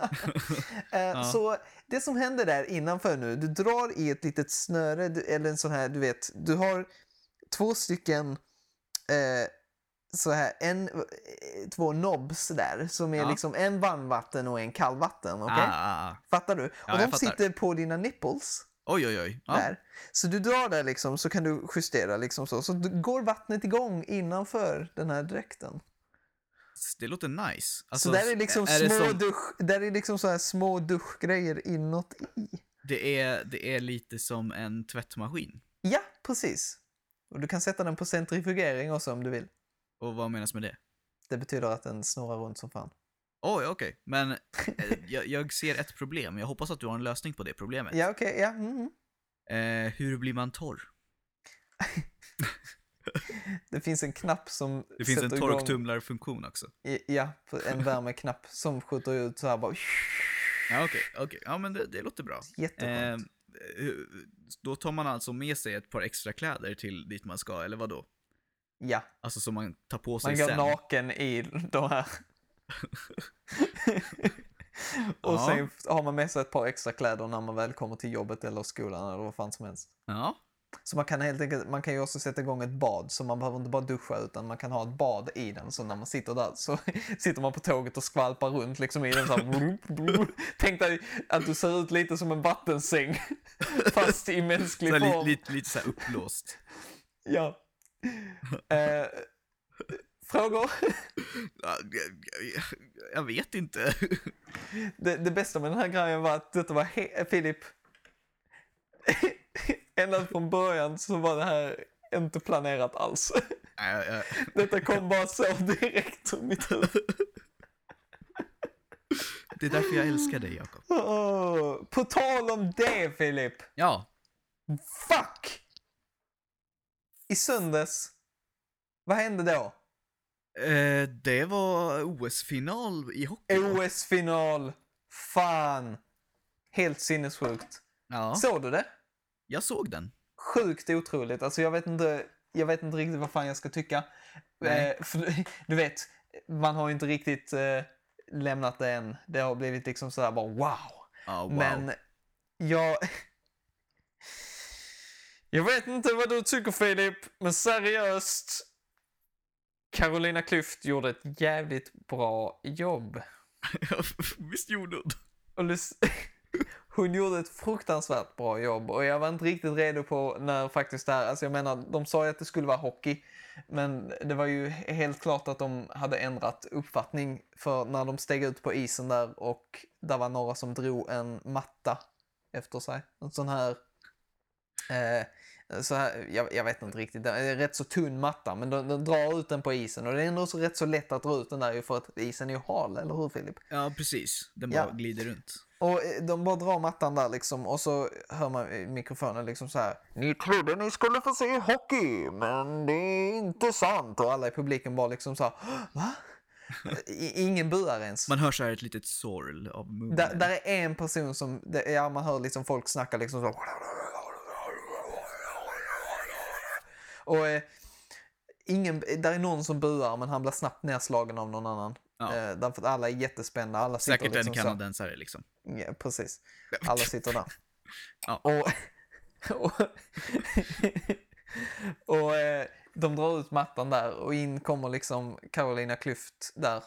*laughs* Eh, Så det som händer där innanför nu, du drar i ett litet snöre eller en sån här, du vet, du har två stycken eh, så här, en, eh, två knobs där som är Ja. liksom en varmvatten och en kallvatten. okej? Ah, ah, ah. Fattar du? och jag de sitter på dina nipples. Oj, oj, oj. Ja. Där. Så du drar där liksom så kan du justera liksom så. Så går vattnet igång innanför den här dräkten. Det låter nice. Alltså, så där är liksom är små, som- dusch, där är liksom så här små duschgrejer inåt i. Det är, det är lite som en tvättmaskin. Ja, precis. Och du kan sätta den på centrifugering också om du vill. Och vad menas med det? Det betyder att den snurrar runt som fan. Oj, okej. Men eh, *laughs* jag, jag ser ett problem. Jag hoppas att du har en lösning på det problemet. Ja, okej, ja. mhm. Eh, hur blir man torr? *laughs* Det finns en knapp som Det finns en torktumlarfunktion också. Ja, en värmeknapp som skjuter ut så här bara. Ja, okej. okej. Ja, men det, det låter bra. Jätteskönt. Eh, eh, då tar man alltså med sig ett par extra kläder till dit man ska, eller vad då? Ja, Alltså som man tar på sig man går sen. naken i de här. *laughs* Och Ja. sen har man med sig ett par extra kläder när man väl kommer till jobbet eller skolan eller vad fan som helst. Ja, Så man kan helt enkelt, man kan ju också sätta igång ett bad så man behöver inte bara duscha utan man kan ha ett bad i den så när man sitter där så *laughs* sitter man på tåget och skvalpar runt liksom i den så här. *laughs* Tänk dig att du ser ut lite som en vattensäng fast i mänsklig form. lite, lite, lite så här uppblåst. Ja. *laughs* Eh, frågor? *laughs* Ja, jag- vet inte. *laughs* Det, det bästa med den här grejen var att detta var Filip. Ända från början så var det här inte planerat alls. Nej, jag- jag- Detta kom bara så direkt ur mitt huvud. Det är därför jag älskar dig, Jakob. På tal om det Filip. Ja, Fuck! I söndags. Vad hände då? eh, det var OS-final i hockey. OS-final. Fan. Helt sinnessjukt. Ja, Såg du det? jag såg den. Sjukt otroligt. Alltså jag vet inte, jag vet inte riktigt vad fan jag ska tycka. Eh, för, *laughs* du- vet, man har ju inte riktigt eh, lämnat det än. Det har blivit liksom sådär bara wow. Ja, wow. Men jag... Jag vet inte vad du tycker Filip, men seriöst. Carolina Klüft gjorde ett jävligt bra jobb. *laughs* Visst gjorde hon? *laughs* Hon gjorde ett fruktansvärt bra jobb och jag var inte riktigt redo på när faktiskt det här, alltså jag menar, de sa ju att det skulle vara hockey, men det var ju helt klart att de hade ändrat uppfattning för när de steg ut på isen där och där var några som drog en matta efter sig. En sån här, eh, så här jag, jag vet inte riktigt, det är rätt så tunn matta men de, de drar ut den på isen och det är ändå så rätt så lätt att dra ut den där för att isen är ju hal, eller hur Filip? Ja, precis. Den Ja. bara glider runt. Och eh, de bara drar mattan där liksom och så hör man i mikrofonen liksom så här. Ni trodde ni skulle få se hockey, men det är inte sant. Och alla i publiken bara liksom så här. Va? I, ingen buar ens. Man hör så här ett litet sorl av munnen. Där, där är en person som, ja man hör liksom folk snacka liksom så. Och eh, ingen, där är någon som buar men han blir snabbt nedslagen av någon annan. Ja. Eh, därför att alla är jättespända. Alla sitter Säkert liksom en så. kanadensare liksom. Ja, precis. Alla sitter där. *laughs* Ja. Och, *laughs* och, *laughs* och eh, de drar ut mattan där och in kommer liksom Carolina Klüft där.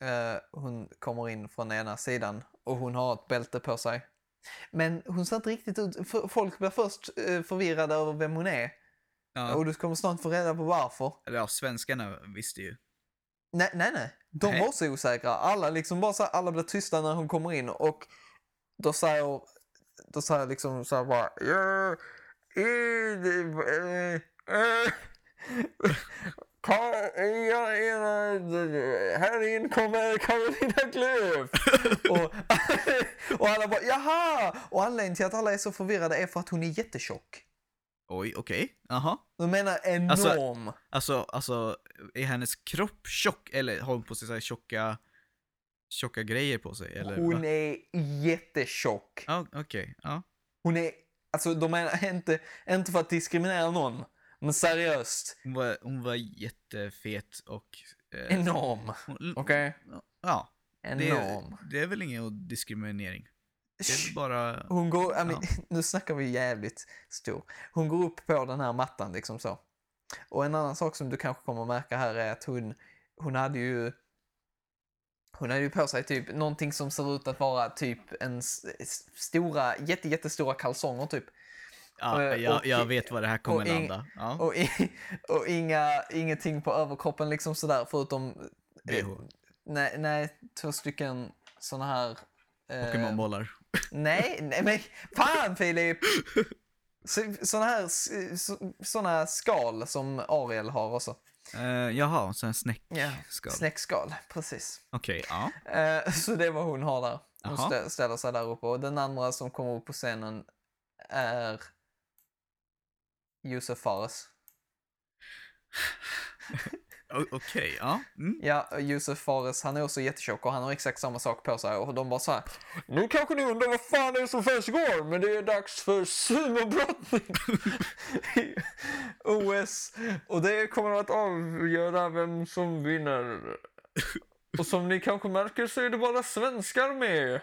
Eh, hon kommer in från ena sidan och hon har ett bälte på sig. Men hon ser inte riktigt ut, folk blir först eh, förvirrade över vem hon är. Ja. Och du kommer snart få reda på varför. Eller ja, svenskarna visste ju. Nej, nej, nej. De Nej. var så osäkra. Alla liksom bara så här, alla blir tysta när hon kommer in och då säger, då säger liksom så här bara ja, *laughs* Ka- ja, ja, här in kommer Carolina Klüft! *laughs* och, *laughs* och alla bara jaha! Och anledningen till att alla är så förvirrade är för att hon är jättetjock. Oj, okej. Jaha. De menar enorm. Alltså, alltså, är hennes kropp tjock? Eller har hon på sig så här tjocka, tjocka grejer på sig? Eller, hon va? är jättetjock. Ja, okej. Ja. Hon är, alltså de menar *laughs* inte, inte för att diskriminera någon, men seriöst, Hon, var, hon var jättefet och... eh, enorm. Okej? Ja, det, Enorm. det är väl ingen diskriminering. Det är bara... Hon går, mean, *laughs* nu snackar vi jävligt stor. Hon går upp på den här mattan liksom så. Och en annan sak som du kanske kommer att märka här är att hon, hon hade ju hon hade ju på sig typ någonting som ser ut att vara typ en stora, jätte, jättestora kalsonger typ. Ja, och- jag, vet var det här kommer och landa. Ja. Och, *laughs* och inga, ingenting på överkroppen liksom sådär förutom... eh, BH. nej, nej, två stycken såna här... eh, Pokémonbollar. Nej, nej men fan Filip! Så, såna här så, såna skal som Ariel har också. Uh, jaha, så en snäck Ja, skal. Snäckskal, precis. Okej, ja. Eh, så det är vad hon har där. Hon stä, ställer sig där uppe. Och den andra som kommer upp på scenen är Josef Fares. *laughs* Okej, Okej, ja. Mm. Ja, Josef Fares, han är också jättetjock och han har exakt samma sak på sig och de bara så här. Nu kanske ni undrar vad fan det är som försiggår, men det är dags för sumobrottning i *laughs* OS. Och det kommer att avgöra vem som vinner. Och som ni kanske märker så är det bara svenskar med.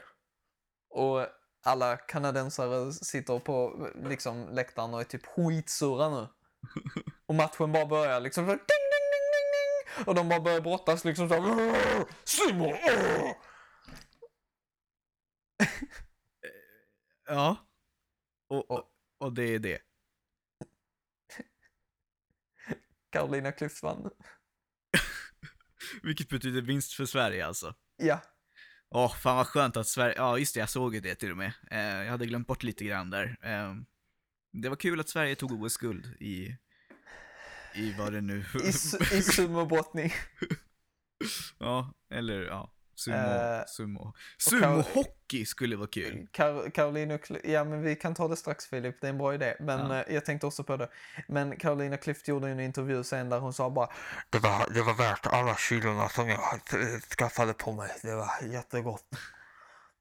Och alla kanadensare sitter på liksom läktaren och är typ skitsura nu. Och matchen bara börjar liksom så ding, och de bara börjar brottas liksom så här. Åh! *laughs* Ja. Och, Och- och, det är det. Carolina Klüft vann. *laughs* Vilket betyder vinst för Sverige alltså. Ja, Åh, fan vad skönt att Sverige, ja just det, jag såg ju det till och med. Eh, jag hade glömt bort lite grann där. Eh, det var kul att Sverige tog OS-guld i, i vad det nu... i, i sumobrottning. *laughs* ja, eller ja, sumo, Eh, sumo. Sumohockey skulle vara kul. Kar- Carolina Klüft, ja men vi kan ta det strax Filip, det är en bra idé. Men Ja. eh, jag tänkte också på det. Men Carolina Klüft gjorde en intervju sen där hon sa bara Det var, det var värt alla kilorna som jag skaffade på mig. Det var jättegott.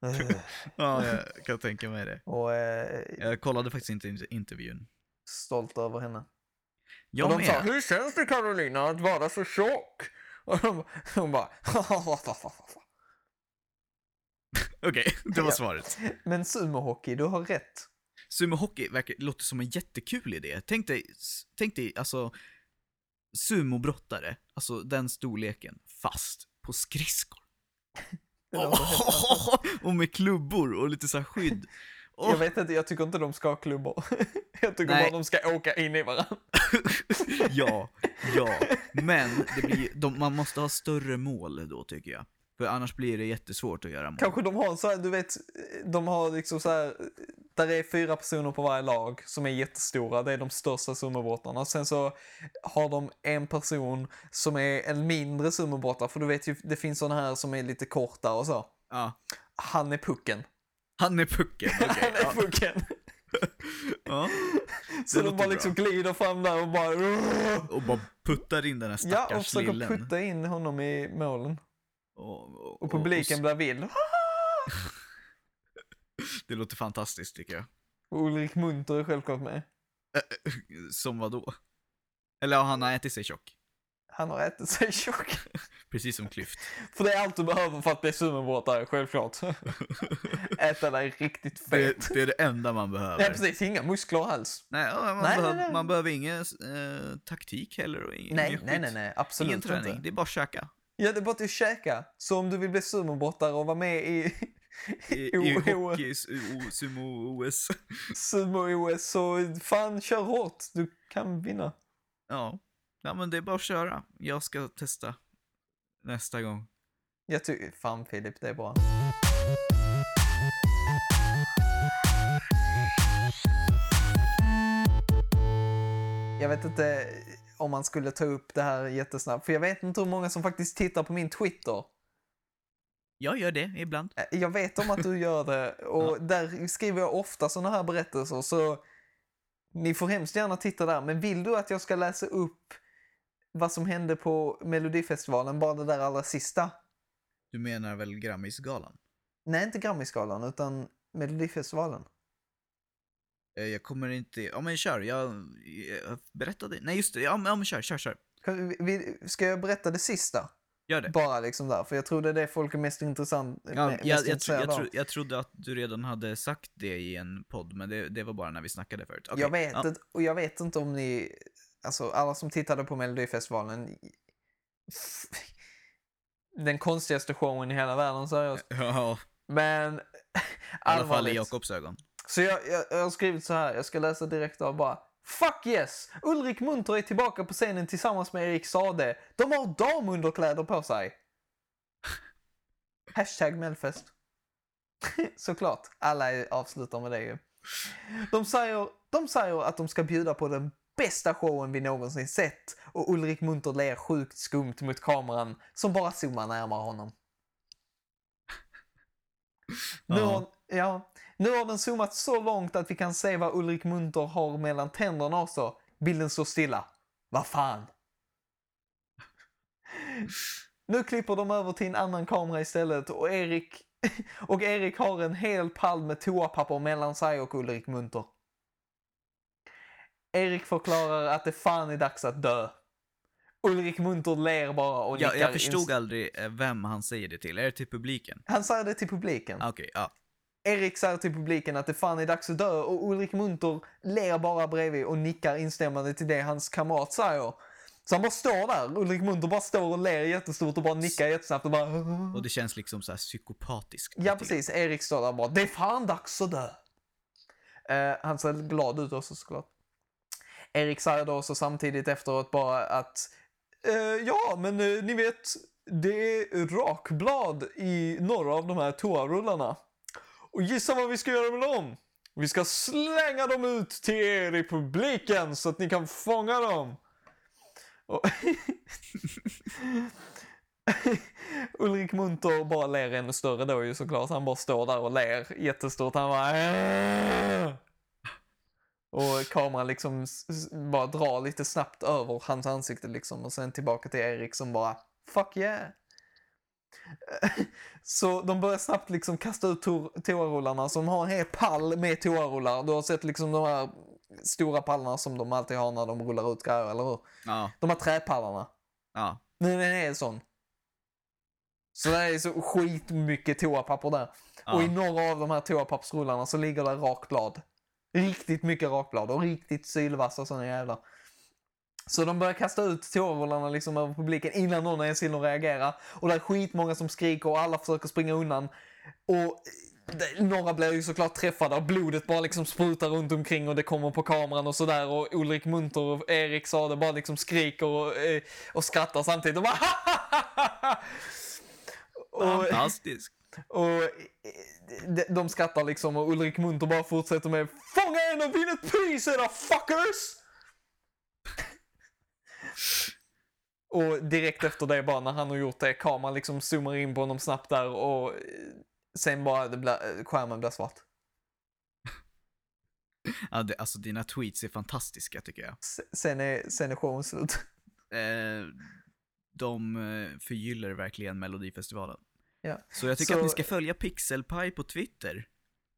*laughs* Ja, jag kan tänka mig det. och eh, Jag kollade faktiskt inte in- intervjun. stolt över henne. Jag och de sa, med. hur känns det Carolina att vara så tjock? Och de, *laughs* hon bara, *laughs* Okej, det var Ja. svaret. men sumohockey, du har rätt. Sumohockey verkar, låter som en jättekul idé. Tänk dig, tänk dig alltså sumobrottare, alltså den storleken, fast på skridskor. *laughs* Fantastiskt. och med klubbor och lite så här skydd. Åh, Jag vet inte, jag tycker inte de ska ha klubbor. *laughs* Jag tycker Nej. bara de ska åka in i varandra. *laughs* ja, ja. *laughs* Men det blir, de, man måste ha större mål då tycker jag. För annars blir det jättesvårt att göra mål. Kanske de har så här, du vet, de har liksom så här, där är fyra personer på varje lag som är jättestora, det är de största summobrotttarna. Sen så har de en person som är en mindre summobrottare, för du vet ju, det finns sådana här som är lite korta och så. Ja. Han är pucken. Han är pucken, okej. Han är ja. pucken. *laughs* ja. Så de bara liksom glider fram där och bara... Och bara puttar in den här Ja, stackars och försöker lillen. putta in honom i målen. Och, Och publiken och, blir vild. *laughs* Det låter fantastiskt tycker jag. Och Ulrik Munter är självklart med. Som vad då? Eller ja, han har ätit sig tjock. Han har ätit sig tjock. *laughs* Precis som Klyft. För det är allt du behöver för att bli sumobrottare, självklart. *laughs* Äta dig riktigt fet. Det, det är det enda man behöver. Nej, precis. Inga muskler alls. Nej, ja, man, Nej, behöver, nej, nej. man behöver ingen eh, taktik heller och ingen, Nej, nej, nej, nej. Absolut Ingen träning, inte. det är bara att käka. Ja, det är bara att käka. Så om du vill bli sumobrottare och vara med i I, i hockey, su- sumo-OS. sumo-OS så fan, kör hårt. Du kan vinna. Ja. Ja, men det är bara att köra. Jag ska testa nästa gång. Jag tycker, fan Filip, det är bra. Jag vet inte om man skulle ta upp det här jättesnabbt, för jag vet inte hur många som faktiskt tittar på min Twitter. Jag gör det ibland. Eh, Jag vet om att du gör det och där skriver jag ofta såna här berättelser så ni får hemskt gärna titta där. Men vill du att jag ska läsa upp vad som hände på Melodifestivalen, bara det där allra sista? Du menar väl Grammisgalan? Nej, inte Grammisgalan utan Melodifestivalen. Eh, Jag kommer inte... Ja men kör, jag, jag berättade... Nej just det, ja men, ja, men kör, kör, kör. Vi- Ska jag berätta det sista? Gör det. Bara liksom där, för jag tror det är det folk är mest intressant Ja, me- jag, mest jag, tro, jag, tro, jag trodde att du redan hade sagt det i en podd, men det, det var bara när vi snackade förut. Okej, Jag vet ja. inte, och jag vet inte om ni, alltså alla som tittade på Melodifestivalen, *laughs* den konstigaste showen i hela världen seriöst. *laughs* Ja, Men i alla fall i. Jakobs ögon. Så jag, jag, jag har skrivit så här, jag ska läsa direkt av bara. Fuck yes! Ulrik Munter är tillbaka på scenen tillsammans med Erik Sade. De har damunderkläder på sig. *laughs* Hashtag Melfest. Såklart, alla är- avslutar med det ju. De säger, de säger att de ska bjuda på den bästa showen vi någonsin sett och Ulrik Munter ler sjukt skumt mot kameran som bara zoomar närmare honom. Nu, har, ja, nu har den zoomat så långt att vi kan se vad Ulrik Munter har mellan tänderna också. Bilden står stilla. Vad fan? Nu klipper de över till en annan kamera istället och Erik, *laughs* och Erik har en hel pall med toapapper mellan sig och Ulrik Munter. Erik förklarar att det fan är dags att dö. Ulrik Munter ler bara och nickar jag förstod aldrig eh, vem han säger det till. Är det till publiken? Han säger det till publiken. Okej, ja. Erik säger till publiken att det fan är dags att dö och Ulrik Munter ler bara bredvid och nickar instämmande till det hans kamrat säger. Så han bara står där, Ulrik Munter bara står och ler jättestort och bara nickar jättesnabbt och bara... Och det känns liksom så här psykopatiskt. Ja, precis. Erik står där och bara, det är fan dags att dö. Eh, han ser glad ut också såklart. Erik säger då samtidigt efteråt bara att, eh, ja, men eh, ni vet, det är rakblad i några av de här toarullarna. Och gissa vad vi ska göra med dem? Vi ska slänga dem ut till er i publiken så att ni kan fånga dem. Och *laughs* Ulrik Munter bara ler ännu större då ju såklart. Han bara står där och ler jättestort. Han bara äh! Och kameran liksom bara drar lite snabbt över hans ansikte liksom och sen tillbaka till Erik som bara fuck yeah. *laughs* Så de börjar snabbt liksom kasta ut to- toarullarna som har en hel pall med toarullar. Du har sett liksom de här stora pallarna som de alltid har när de rullar ut grejer, eller hur? Ja, De här träpallarna. ja. Nu är sån. Så det är så skitmycket toapapper där. Och i ja. några av de här toapappersrullarna så ligger det rakblad. Riktigt mycket rakblad och riktigt sylvassa såna jävlar. Så de börjar kasta ut toarullarna liksom över publiken innan någon ens hinner reagera. Och det är skitmånga som skriker och alla försöker springa undan. Och det, några blir ju såklart träffade och blodet bara liksom sprutar runt omkring och det kommer på kameran och sådär. Och Ulrik Munter och Erik Sade bara liksom skriker och, eh, och skrattar samtidigt. Och bara *laughs* Fantastiskt och eh, de, skrattar liksom och Ulrik Munter bara fortsätter med Fånga en och vinn ett pris era fuckers! och direkt efter det bara när han har gjort det, kameran liksom zoomar in på honom snabbt där och eh, sen bara det blir, skärmen blir svart. *laughs* Ja, det, alltså dina tweets är fantastiska tycker jag. Sen är, sen är showen slut. Eh, de eh, förgyller verkligen Melodifestivalen. Ja. Så jag tycker Så- att ni ska följa Pixelpie på Twitter.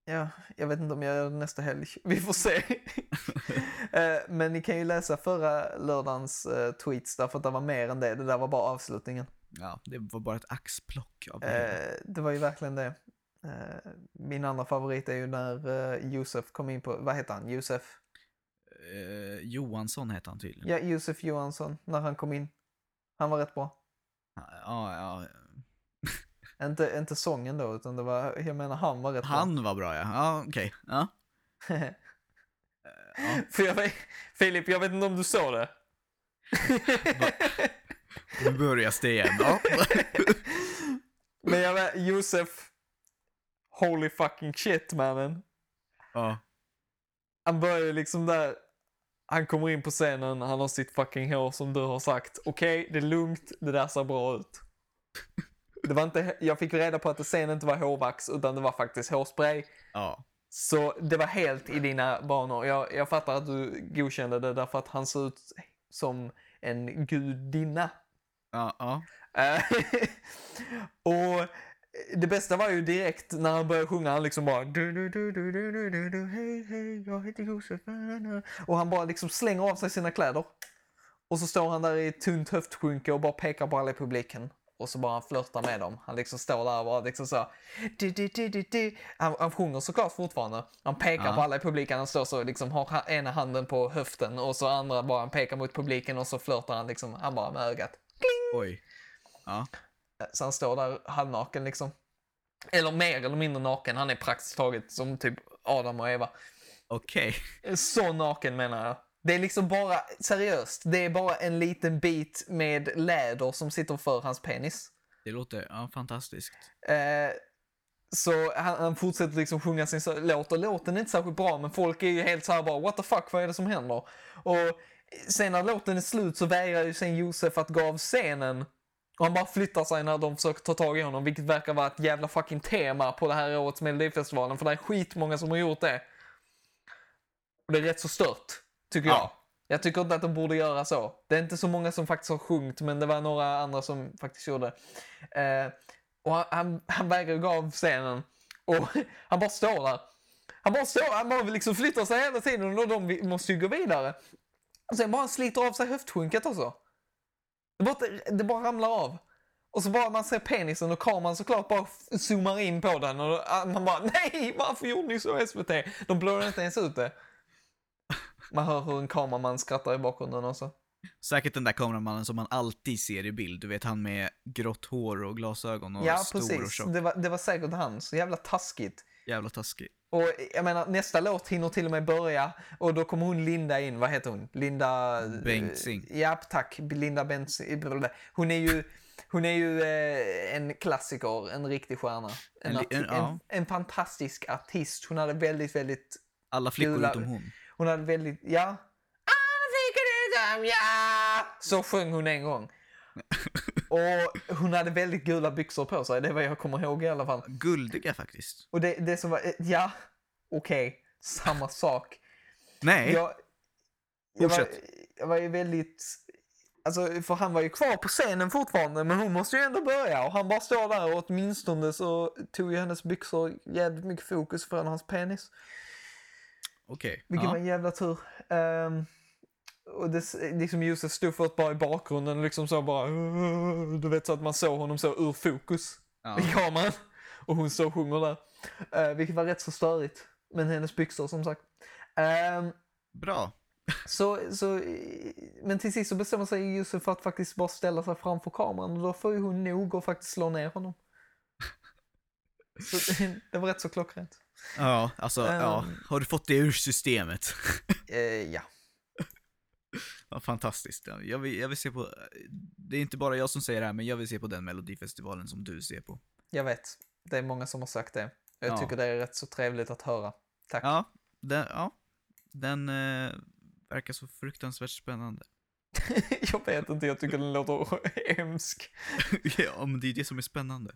Ja, jag vet inte om jag gör det nästa helg. *laughs* Vi får se. *laughs* Eh, Men ni kan ju läsa förra lördagens eh, tweets därför att det var mer än det. Det där var bara avslutningen. Ja, det var bara ett axplock av det. Eh, det var ju verkligen det. Min andra favorit är ju när Josef kom in på, vad heter han? Josef? Eh, Johansson heter han tydligen. Ja, Josef Johansson, när han kom in. Han var rätt bra. Ja, ja. Inte, inte sången då, utan det var, jag menar han var rätt Han var bra ja. Ja, okej. Ja. bra. *laughs* ja. För jag vet, Filip, jag vet inte om du såg det. Nu börjar det igen. Ja. *laughs* Men jag vet, Josef, holy fucking shit mannen. ja. Han börjar liksom där, han kommer in på scenen, han har sitt fucking hår som du har sagt. Okej, det är lugnt, det där ser bra ut. Det var inte, jag fick reda på att scenen inte var hårvax utan det var faktiskt hårspray. ja. Så det var helt i dina banor. Jag, jag fattar att du godkände det därför att han ser ut som en gudinna. Ja, ja. *laughs* Och det bästa var ju direkt när han började sjunga, han liksom bara du, du, du, du, du, du, du, du, hej, hej, jag heter Josef. na, na, na." Och han bara liksom slänger av sig sina kläder. Och så står han där i ett tunt höftskynke och bara pekar på alla i publiken. Och så bara han flörtar med dem. Han liksom står där och bara liksom så. Du, du, du, du, du. Han, han sjunger såklart fortfarande. Han pekar Ja. på alla i publiken. Han står så liksom har ha- ena handen på höften och så andra bara han pekar mot publiken och så flörtar han liksom. Han bara med ögat. Oj. Ja. Så han står där halvnaken liksom. Eller mer eller mindre naken. Han är praktiskt taget som typ Adam och Eva. Okej. Så naken menar jag. Det är liksom bara, seriöst, det är bara en liten bit med läder som sitter för hans penis. Det låter ja, fantastiskt. Eh, så han, han fortsätter liksom sjunga sin låt och låten är inte särskilt bra men folk är ju helt så här bara what the fuck vad är det som händer? Och sen när låten är slut så vägrar ju sen Josef att gå av scenen och han bara flyttar sig när de försöker ta tag i honom vilket verkar vara ett jävla fucking tema på det här årets Melodifestivalen för det är skitmånga som har gjort det. Och det är rätt så stört, tycker jag. Ja. Jag tycker inte att de borde göra så. Det är inte så många som faktiskt har sjungit, men det var några andra som faktiskt gjorde. Eh, och han, han, han vägrar gå av scenen. Och *laughs* han bara står där. Han bara står, han bara liksom flyttar sig hela tiden och de måste ju gå vidare. Och sen bara sliter av sig höftskinket också. Det bara, det bara ramlar av. Och så bara man ser penisen och kameran såklart bara zoomar in på den och då- man bara *laughs* nej, varför gjorde ni så SVT? De blurrar inte ens ut det. Man hör hur en kameraman skrattar i bakgrunden också. Säkert den där kameramannen som man alltid ser i bild. Du vet han med grått hår och glasögon och ja, stor och precis. tjock. Det var, det var säkert han. Så jävla taskigt. Jävla taskig. Och jag menar, nästa låt hinner till och med börja och då kommer hon Linda in. Vad heter hon? Linda... Bengtzing. Ja, tack. Linda Bengtzing. Hon är ju, hon är ju eh, en klassiker, en riktig stjärna. En, En en- ja. en fantastisk artist. Hon hade väldigt, väldigt... Alla flickor Gula- utom hon. Hon hade väldigt... Ja. Alla ja! Så sjöng hon en gång. *laughs* Och hon hade väldigt gula byxor på sig, det är vad jag kommer ihåg i alla fall. Guldiga faktiskt. Och det, det som var, eh, ja, okej, samma sak. Nej, Jag, jag, var, jag var ju väldigt, alltså för han var ju kvar på scenen fortfarande men hon måste ju ändå börja och han bara står där och åtminstone så tog ju hennes byxor jävligt mycket fokus från hans penis. Okej. Vilket Ja. var en jävla tur. Ehm, och det, liksom Josef stod först bara i bakgrunden liksom så bara, du vet så att man såg honom så ur fokus Ja. i kameran. Och hon och sjunger där. Uh, vilket var rätt så störigt. Men hennes byxor som sagt. Ehm, Bra. så, så, men till sist så bestämmer sig Josef för att faktiskt bara ställa sig framför kameran och då får ju hon nog och faktiskt slå ner honom. Så *laughs* det var rätt så klockrent. Ja, alltså, ja. Ehm. Har du fått det ur systemet? *laughs* Eh, ja. Ja, fantastiskt. Ja, Jag vill, jag vill se på, det är inte bara jag som säger det här, men jag vill se på den melodifestivalen som du ser på. Jag vet. Det är många som har sagt det. Jag Ja. tycker det är rätt så trevligt att höra. Tack. Ja, den, ja, den eh, verkar så fruktansvärt spännande. *laughs* jag vet inte, jag tycker den låter *laughs* hemsk. ja, men det är det som är spännande.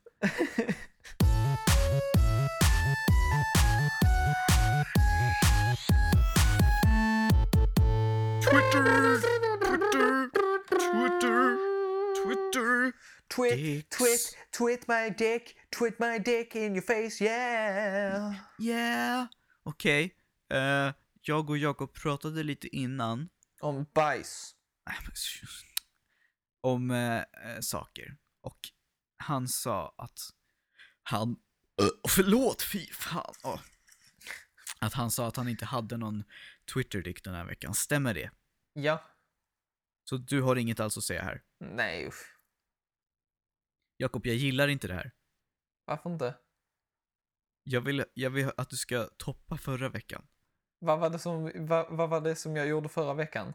Twit, Dicks. twit, twit my dick, twit my dick in your face, yeah. Yeah. Okej, eh, jag och Jakob pratade lite innan Om bajs. Om eh, saker. Och han sa att han... Uh, förlåt, fy fan. åh. Att han sa att han inte hade någon Twitter-dick den här veckan. Stämmer det? Ja. Så du har inget alls att säga här? Nej, usch. Jakob, jag gillar inte det här. Varför inte? Jag vill, jag vill att du ska toppa förra veckan. Vad var, det som, vad, vad var det som jag gjorde förra veckan?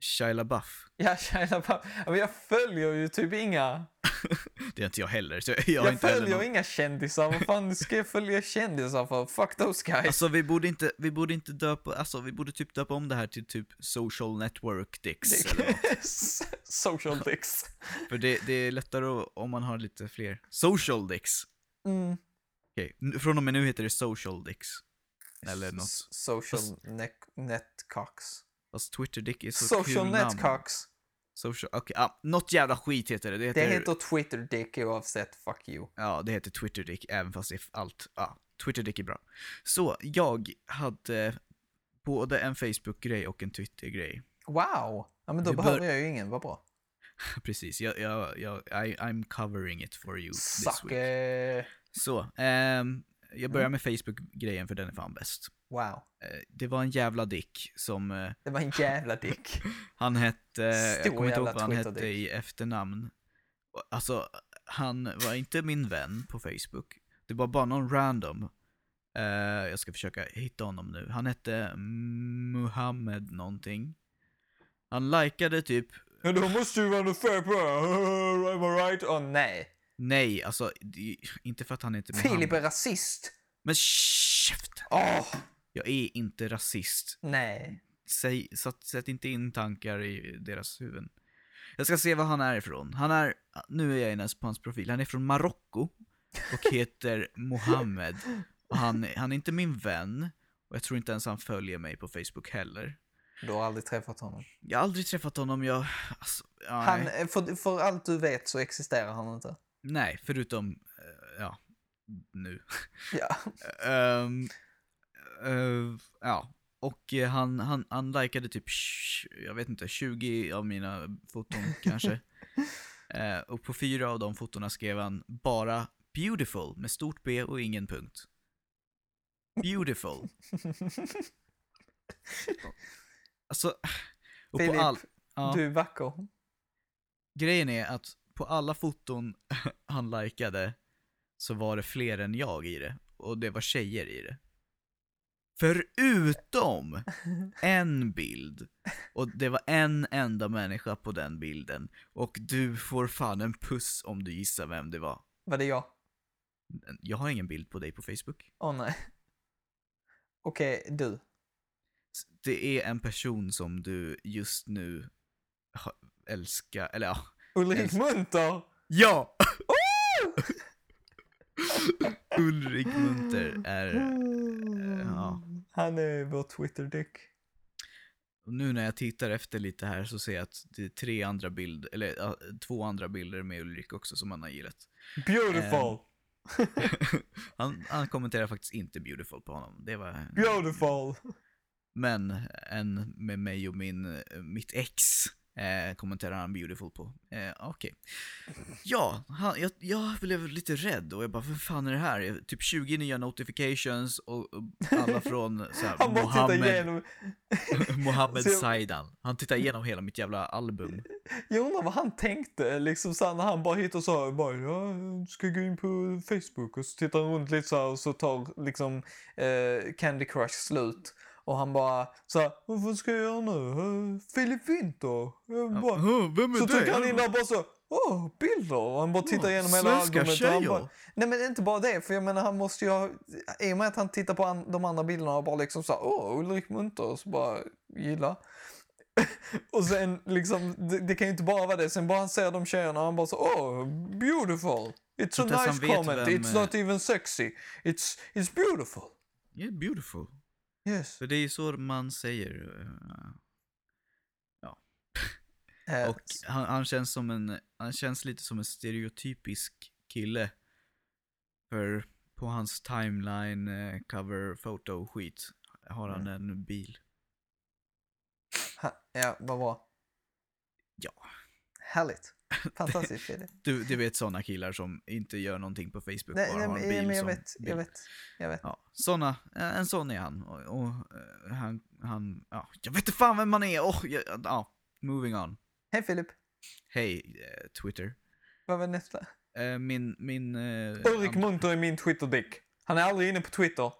Shia LaBeouf. *laughs* Ja. Ja, men jag följer ju typ inga. *laughs* Det är inte jag heller, så jag, Jag, inte följer någon... inga kändisar. Vad fan ska jag följa kändisar för? Fuck those guys. Alltså vi borde inte, vi borde inte döpa, alltså vi borde typ döpa om det här till typ social network dicks. *laughs* Social dicks. För det, det är lättare om man har lite fler. Social dicks. Mm. Okej, n- från och med nu heter det social dicks. Eller något. S- Social net, netcocks. Fast Twitter dick är så Social kul netcocks. Social, okej, ah, något jävla skit heter det. Det heter, Det heter Twitter dick oavsett. Fuck you. ja, det heter Twitter dick även fast är allt, ja, Twitter dick är bra. Så, jag hade både en Facebook-grej och en Twitter-grej. Wow! Ja, men då bör- behöver jag ju ingen. Vad bra. *laughs* Precis, jag, jag, jag, I, I'm covering it for you this week. Så, ehm, jag börjar med Facebook-grejen för den är fan bäst. Wow. Eh, det var en jävla dick som, eh, Det var en jävla dick. *laughs* han hette, jag Stor kommer inte ihåg vad han hette i efternamn. Alltså, han var inte min vän på Facebook. Det var bara någon random. Eh, jag ska försöka hitta honom nu. Han hette Muhammed någonting. Han likade typ, Ja, då måste ju vara något fel på det. *laughs* Am I right? Åh nej. nej alltså, inte för att han heter Filip är rasist. Men käften! Åh, Jag är inte rasist. nej. Säg, sätt, sätt inte in tankar i deras huvuden. Jag ska se var han är ifrån. Han är, nu är jag inne på hans profil, han är från Marocko och *laughs* heter Mohammed. Och han, han är inte min vän och jag tror inte ens han följer mig på Facebook heller. Du har aldrig träffat honom. Jag har aldrig träffat honom, jag... Alltså, ja, Han, eh, för, för allt du vet så existerar han inte. nej, förutom, eh, ja, nu. Ja. *laughs* Ehm, eh, ja, och eh, han, han, han likade typ, jag vet inte, 20 av mina foton *laughs* kanske. Eh, och på fyra av de fotona skrev han bara beautiful med stort B och ingen punkt. Beautiful. Alltså, och Filip, på all... Ja, Du är vacker. grejen är att på alla foton *laughs* han likade så var det fler än jag i det. Och det var tjejer i det. Förutom en bild. Och det var en enda människa på den bilden. Och du får fan en puss om du gissar vem det var. Var det jag? Jag har ingen bild på dig på Facebook. Åh nej. Okej, du. Det är en person som du just nu älskar, eller ja. Ulrik Munter! Ja! *laughs* Ulrik Munter är, eh, ja. Han är vår Twitter-dick. Och nu när jag tittar efter lite här så ser jag att det är tre andra bilder, eller ja, två andra bilder med Ulrik också som han har gillat. Beautiful! *laughs* han, han kommenterar faktiskt inte beautiful på honom. Det var... Beautiful! Men en med mig och min, mitt ex eh, kommenterar han beautiful på. Eh, Okej. Ja, han, jag, jag blev lite rädd och jag bara, vad fan är det här? Typ 20 nya notifications och, och alla *laughs* från så här, Han Mohammed, igenom. *laughs* Mohammed jag- Saidan. Han tittar igenom hela mitt jävla album. Jag undrar vad han tänkte liksom så här, när han bara hit och sa bara ja, jag ska gå in på Facebook och så tittar han runt lite så här och så tar liksom eh, Candy Crush slut. Och han bara så vad ska jag göra nu? Eh, Filip Winter? Bara, "Åh, vem är så det? trycker han in där och bara så, åh, bilder! Och han bara tittar Åh, igenom hela svenska albumet. Han tjejer. bara, nej men inte bara det, för jag menar han måste ju ha, i och med att han tittar på an, de andra bilderna och bara liksom så åh, Ulrik Munter, så bara gilla. *laughs* och sen liksom, det, det kan ju inte bara vara det, sen bara han ser de tjejerna och han bara så, åh, beautiful! It's a nice comment, vem, it's eh, not even sexy, it's, it's beautiful. Yeah, beautiful. Yes. För det är ju så man säger. eh, Eh, *laughs* Och han, han känns som en, han känns lite som en stereotypisk kille. För på hans timeline, eh, cover, och skit har han en bil. ha, ja, vad bra. Ja. Härligt. *laughs* Fantastiskt Filip. Du, du vet sådana killar som inte gör någonting på Facebook, Nej, bara nej, har en bil men jag som vet, jag bil. vet, jag vet. Ja, såna, eh, en sån är han. Och, och eh, han, han, ja, jag vet inte fan vem man är. Oh, ja, ja, moving on. Hej Filip, Hej, eh, Twitter. vad var nästa? Eh, min, min... Eh, Ulrik Munter är min Twitter-dick. Han är aldrig inne på Twitter.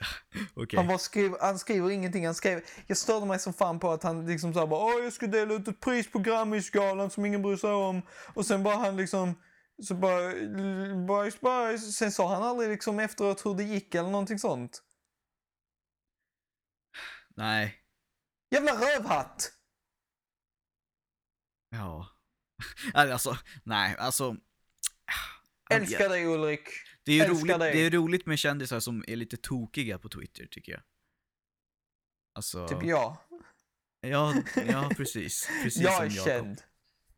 *laughs* Okej. Han, skriver, han skriver ingenting. Han skrev, jag störde mig som fan på att han liksom sa bara Åh, jag ska dela ut ett pris på Grammisgalan som ingen bryr sig om. Och sen bara han liksom, så bara, bajs bajs. Sen sa han aldrig liksom efteråt hur det gick eller någonting sånt. Nej. Jävla rövhatt! Ja. *laughs* alltså, nej, alltså. Älskar dig Ulrik. Det, är roligt, dig. det är roligt med kändisar som är lite tokiga på Twitter, tycker jag. Alltså, Typ jag. ja, ja, precis. *laughs* Precis Jag som är Jakob. känd.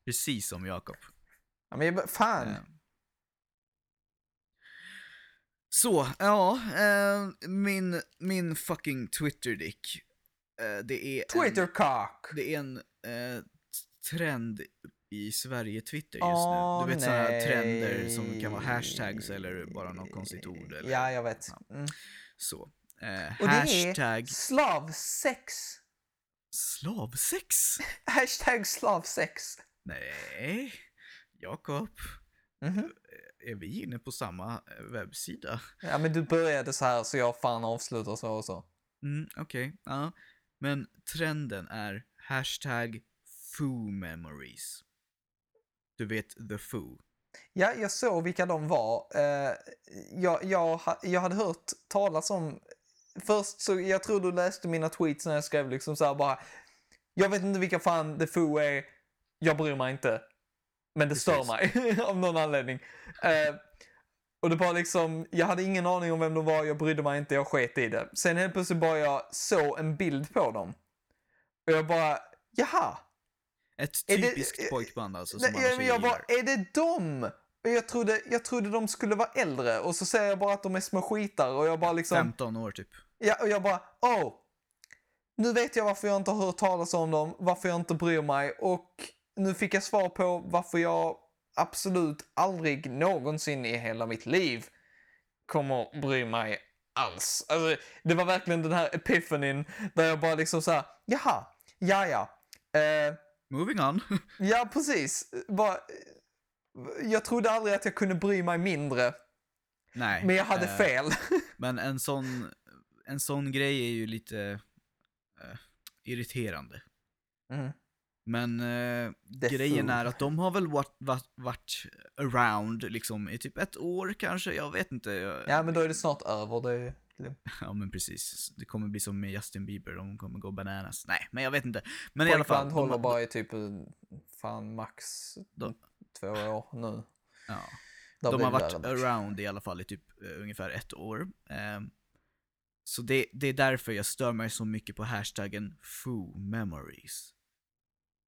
Precis som Jakob. Ja, men jag, fan. Eh. Så, ja, eh, min, min fucking Twitter-dick. Eh, det är en, Twittercock. det är en eh, trend i Sverige-Twitter just Åh, nu. Du vet sådana trender som kan vara hashtags eller bara något konstigt ord. Eller, Ja, jag vet. Mm. Så. Eh, Och det hashtag är slavsex. slavsex? *laughs* Hashtag slavsex. Nej, Jakob. Mhm. Är vi inne på samma eh, webbsida? Ja, men du började så här så jag fan avslutar så och så. Mm, okej. Ja. Men trenden är hashtag foo memories. Du vet the foo. Ja, jag såg vilka de var. Eh, jag, jag, jag hade hört talas om... Först så, jag tror du läste mina tweets när jag skrev liksom så här bara... Jag vet inte vilka fan The Foo är. Jag bryr mig inte. Men det stör Precis. mig *laughs* av någon anledning. Eh, och det var liksom, jag hade ingen aning om vem de var, jag brydde mig inte, jag sket i det. Sen helt plötsligt bara jag såg en bild på dem. Och jag bara, jaha. Ett Är det- typiskt eh, pojkband alltså, som Nej, men jag bara, är det dem? Och Jag trodde, jag trodde de skulle vara äldre och så säger jag bara att de är små skitar och jag bara liksom... 15 år typ. Ja, och jag bara, oh. Nu vet jag varför jag inte har hört talas om dem, varför jag inte bryr mig och nu fick jag svar på varför jag absolut aldrig någonsin i hela mitt liv kommer bry mig alls. Alltså, det var verkligen den här epiphanin där jag bara liksom så här, jaha, ja ja. Eh, Moving on. *laughs* ja, precis. Bara, jag trodde aldrig att jag kunde bry mig mindre, Nej. men jag hade eh, fel. *laughs* Men en sån, en sån grej är ju lite eh, irriterande. Mm. Men eh, grejen är att de har väl varit, varit, varit around liksom i typ ett år kanske, jag vet inte. Jag, Ja, men då är det snart över. Det, Ja men precis. Det kommer bli som med Justin Bieber, de kommer gå bananas. Nej, men jag vet inte. Men i alla fall. Pojkband de- håller bara i typ eh, fan max De- två år nu. Ja. Då De har varit around i alla fall i typ eh, ungefär ett år. Ehm, så det, det är därför jag stör mig så mycket på hashtaggen Foo Memories.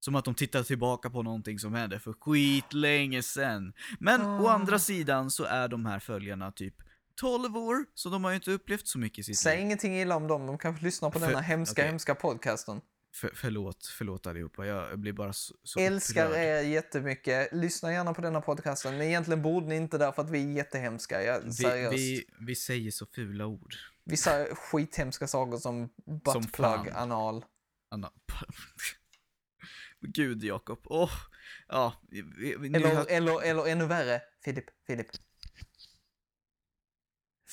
Som att de tittar tillbaka på någonting som hände för skitlänge sen. Men å Ah. andra sidan så är de här följarna typ 12 år, så de har ju inte upplevt så mycket i sitt Säg liv. ingenting illa om dem. De kanske lyssnar på För- denna hemska, okej. hemska podcasten. För, förlåt, förlåt allihopa. Jag blir bara så, så Älskar upprörd. er jättemycket. Lyssna gärna på denna podcasten. Men egentligen borde ni inte därför att vi är jättehemska. Ja, Vi, seriöst. Vi, vi, vi säger så fula ord. säger skithemska saker som buttplug, anal. Anna. *laughs* Gud Jakob. Åh. Ja, vi, vi, vi, Eller, har- eller, eller ännu värre. Filip, Filip.